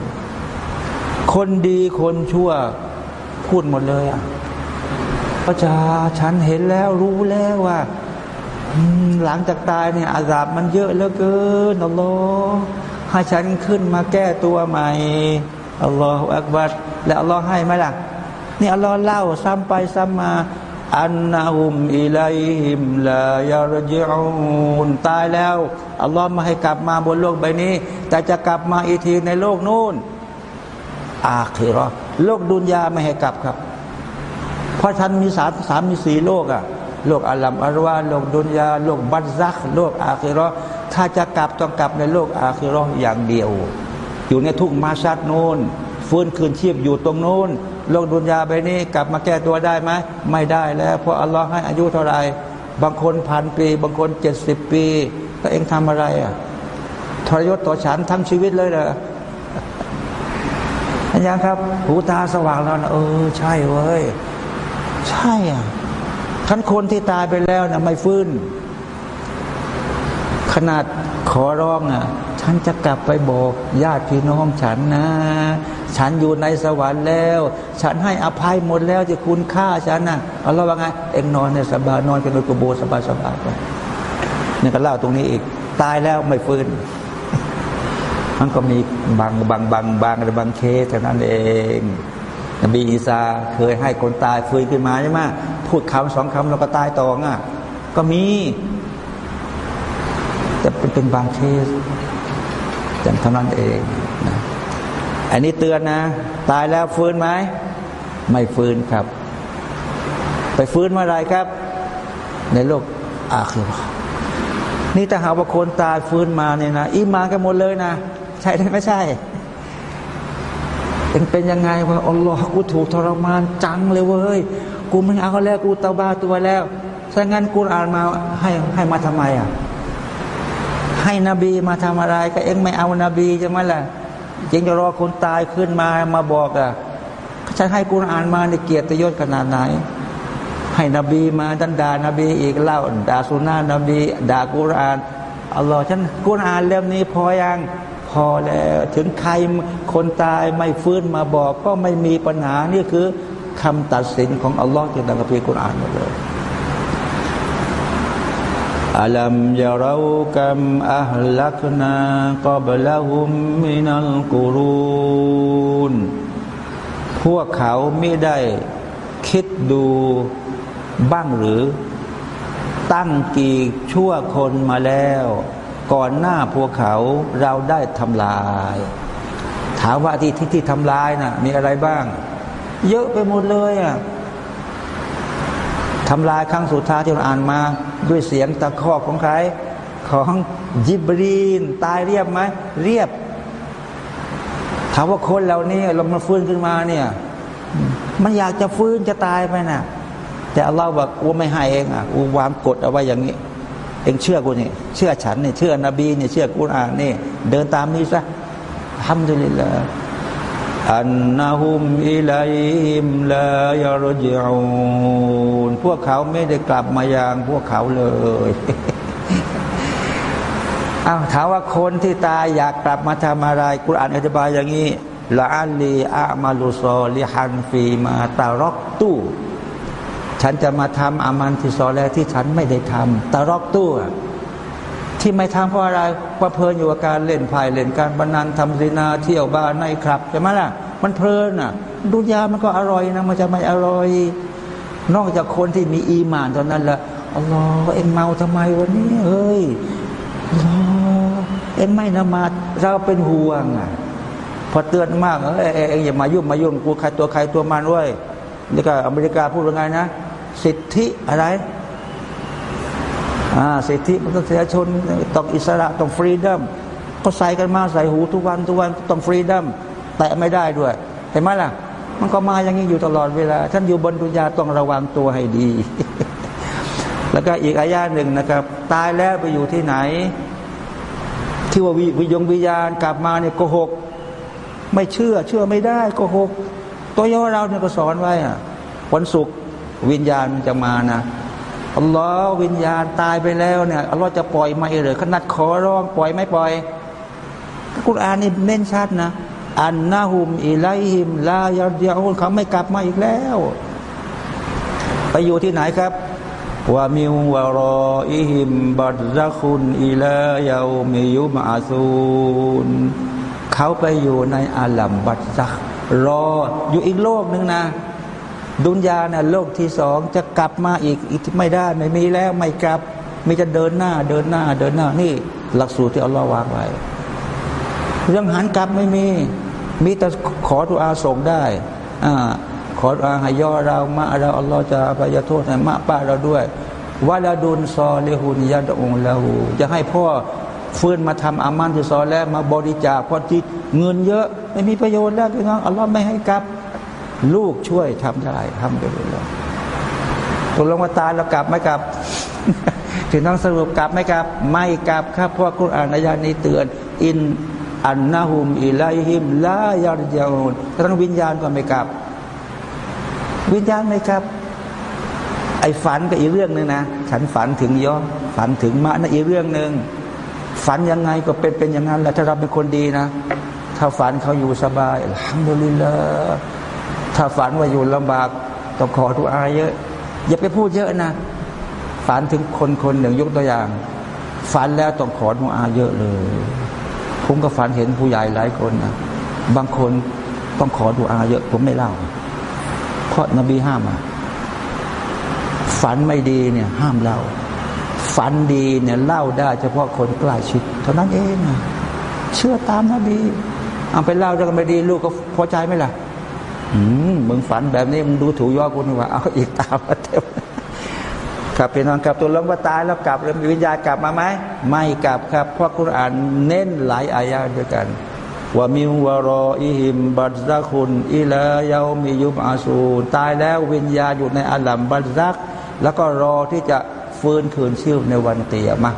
คนดีคนชั่วพูดหมดเลยอะพระจาฉันเห็นแล้วรู้แล้วว่าหลังจากตายเนี่ยอาซาบมันเยอะเหลือเกินอัลลอฮ์ให้ฉันขึ้นมาแก้ตัวใหม่ อัลลอฮฺอักบัดแล้วอัลลอฮ์ให้ไหมล่ะนี่อัลลอฮ์เล่าซ้ำไปซ้ำมาอันนาอุมอิลัยฮิมลายารจิอูนตายแล้วอัลลอฮ์มาให้กลับมาบนโลกใบนี้ แต่จะกลับมาอีกทีในโลกนู้นอาคีรอโลกดุนยาไม่ให้กลับครับ เพราะท่านมีสามสามมีสี่โลกอะโลกอัลลัมอารวาโลกดุนยา โลกบัตซัก โลกอาคิรอถ้าจะกลับต้องกลับในโลกอาคิรออย่างเดียว อยู่ในทุกมาชัดโน้นฟื้นคืนชีพอยู่ตรงโน้นโลกดุนยาไปนี้กลับมาแก้ตัวได้ไหมไม่ได้แล้ว เพราะอัลลอฮ์ให้อายุเท่าไรบางคนพันปี บางคนเจ็ดสิบปีก็เองทำอะไรอะทรยศต่อฉันทั้งชีวิตเลยเหรออันยังครับ หูตาสว่างแล้วนะเออ ใช่เว้ย ใช่อะท่านคนที่ตายไปแล้วนะไม่ฟื้น ขนาดขอร้องอะ ฉันจะกลับไปบอกญาติพี่น้องฉันนะ ฉันอยู่ในสวรรค์แล้ว ฉันให้อภัยหมดแล้วที่คุณฆ่าฉันนะ่ะเอาละว่าไง เอ็งนอนในสบายนอนกันในกโบสบายสบายไปนี่ก็เล่าตรงนี้อีก ตายแล้วไม่ฟื้น มันก็มีบางบางบางบางบางเคสเท่านั้นเองนบีอีสาเคยให้คนตายฟื้นขึ้นมาใช่ไหมพูดคำสองคำแล้วก็ตายต่อง่ะก็มี แต่เป็นบางเคส อย่างเท่านั้นเองนะอันนี้เตือนนะ ตายแล้วฟื้นไหมไม่ฟื้นครับ ไปฟื้นเมื่อไรครับ ในโลกอาคือนี่ถ้าหาว่าคนตายฟื้นมาเนี่ยนะอิมากันหมดเลยนะ ใช่ไหมไม่ใช่เป็นเป็นยังไงวะอัลลอฮ์กูถูกทรมานจังเลยเว้ยกูไม่เอาแล้วกูเตาบาตัวแล้วถ้างั้นกูอ่านมาให้ให้มาทำไมอะ ให้นบีมาทำอะไร ก็เองไม่เอานาบีใช่ไหมล่ะยังจะรอคนตายขึ้นมามาบอกอะฉันให้กูอ่านมาในเกียรติยศขนาดไหน ให้นบีมาดันดานบีอีกเล่าด่าสุนานะบีด่ากุรอานอัลลอฮ์ฉันกุรอานเล่มนี้พอยังพอแล้วถึงใครคนตายไม่ฟื้นมาบอกก็ไม่มีปัญหานี่คือคำตัดสินของอัลลอฮ์ที่ในคัมภีกุรอานหมดเลย อัลัมยาเรากัมอัลลักนากบละหุมมินัลกุรูนพวกเขาไม่ได้คิดดูบ้างหรือ ตั้งกี่ชั่วคนมาแล้ว ก่อนหน้าพวกเขาเราได้ทำลาย ถามว่าที่ที่ที่ทำลายนะ่ะมีอะไรบ้าง เยอะไปหมดเลยอะ ทำลายครั้งสุดท้ายที่เราอ่านมาด้วยเสียงตะคอกของใคร ของยิบรีนตายเรียบไหมเรียบถามว่าคนเหล่านี้เรามาฟื้นขึ้นมาเนี่ย มันอยากจะฟื้นจะตายไปนะ่ะ แต่เราบอกกูไม่ให้เองอะกูวางกฎเอาไว้อย่างนี้ เองเชื่อกูนี่เชื่อฉันนี่เชื่อนบีนี่เชื่อกุรอานนี่ เดินตามนี้ซะทำดุลิละ อันนาฮุมอิลัยฮิมลายารจิอูนพวกเขาไม่ได้กลับมายังพวกเขาเลยอ้าวถามว่าคนที่ตายอยากกลับมาทำอะไรกุรอานอธิบายอย่างนี้ละอัลลีอามาลุซอลิฮันฟีมาตารอกตู้ฉันจะมาทำอามันที่ซอแลที่ฉันไม่ได้ทำตารอกตู้ ที่ไม่ทำเพราะอะไรว่าเพลินอยู่กับการเล่นไพ่เล่นการบันนันทำซีนาเที่ยวบ้านในครับใช่ไหมล่ะ มันเพลินอะดุยามันก็อร่อยนะมันจะไม่อร่อย นอกจากคนที่มีอีมานตอนนั้นละอัลลอฮ์เอ็งเมาทำไมวันนี้เฮ้ยอัลลอฮ์เอ็งไม่นมาเราเป็นห่วงอะพอเตือนมากเออเอ็งอย่ามายุ่งมายุ่งกูใครตัวใครตัวมันด้วยนี่ก็อเมริกาพูดว่าไงนะ สิทธิอะไร สิทธิมนุษยชนต้องอิสระต้องฟรีดัมก็ใส่กันมาใส่หูทุกวันทุกวันต้องฟรีดัมแตะไม่ได้ด้วยเห็นไหมล่ะ มันก็มาอย่างนี้อยู่ตลอดเวลา ท่านอยู่บนดุนยาต้องระวังตัวให้ดี แล้วก็อีกอายาหนึ่งนะครับ ตายแล้วไปอยู่ที่ไหน ที่ว่าวิญญงวิญญาณกลับมาเนี่ยโกหก ไม่เชื่อ เชื่อไม่ได้โกหก ตัวย่อเราเนี่ยก็สอนไว้อะวันศุกร์วิญญาณมันจะมานะ อัลลอฮ์วิญญาณตายไปแล้วเนี่ยอัลลอฮ์จะปล่อยมาเอเลยขนาดขอร้องปล่อยไม่ปล่อยกุรอานนี่เน้นชัดนะ أنهم إليهم لا يرجعون เขาไม่กลับมาอีกแล้ว ไปอยู่ที่ไหนครับว่าمن ورائهم برزخ إلى يوم يبعثون เขาไปอยู่ในอาลัมบัรซัครออยู่อีกโลกหนึ่งนะ ดุนยาเนี่ยโลกที่สองจะกลับมาอีกอีกไม่ได้ไม่มีแล้วไม่กลับมีจะเดินหน้า เดินหน้า เดินหน้านี่ หลักสูตรที่อัลลอฮ์วางไว้เรื่องหันกลับไม่มี มีแต่ขอดุอาส่งได้อ่าขอดุอาให้ย่อเรามาเราอัลลอฮ์จะอภัยโทษให้มาป้าเราด้วยวาลาดุนซอเลหุนยาดองลาหูจะให้พ่อฟื้นมาทำอามันที่ซอแล้วมาบริจาคเพราะที่เงินเยอะ ไม่มีประโยชน์แล้วพี่น้องอัลลอฮ์ไม่ให้กลับ ลูกช่วยทำได้ทำไปเลยตกลงว่าตายเรากลับไม่กลับ ถึงต้องสรุปกลับไม่กลับ ไม่กลับครับเพราะกุรอานอายานี้เตือน อินอันนาหุมอิไลฮิมลายารยาอุนทั้งวิญญาณก็ไม่กลับ วิญญาณไม่กลับ ไอ้ฝันก็อีกเรื่องหนึ่งนะ ฉันฝันถึงย่อฝันถึงมะนั่นอีกเรื่องหนึ่งฝันยังไงก็เป็นเป็นอย่างนั้นแหละถ้าเราเป็นคนดีนะ ถ้าฝันเขาอยู่สบายฮัมดุลิลล ถ้าฝันว่าอยู่ลำบากต้องขอทุอาเยอะ อย่าไปพูดเยอะนะ ฝันถึงคนคนหนึ่งยกตัวอย่าง ฝันแล้วต้องขอทุอาเยอะเลย ผมก็ฝันเห็นผู้ใหญ่หลายคนนะบางคนต้องขอดูอาเยอะ ผมไม่เล่า เพราะนบีห้ามมาฝันไม่ดีเนี่ยห้ามเล่า ฝันดีเนี่ยเล่าได้เฉพาะคนใกล้ชิดเท่านั้นเองเชื่อตามนบีเอาไปเล่าเรื่องไม่ดีลูกก็พอใจไหมล่ะ มมึงฝันแบบนี้มึงดูถูกย่อกูนี่ว่าเอาอีกตามมาเต็มครับเป็นนอนกับตัวลงว่าตายแล้วกลับแล้วมีวิญญาณกลับมาไหมไม่กลับครับ เพราะคุณอ่านเน้นหลายอายาด้วยกัน ว่ามิวารออิหิมบัตซักุนอิลายามียุบอาสูตายแล้ววิญญาณอยู่ในอัลลัมบัตซัก แล้วก็รอที่จะฟื้นคืนชีพในวันเตียมะ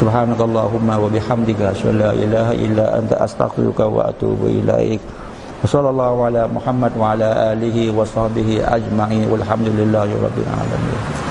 سبحانك اللهم وبحمدك أشهد أن لا إله إلا أنت أستغفرك وأتوب إليك وصلى الله على محمد وعلى آله وصحبه أجمعين والحمد لله رب العالمين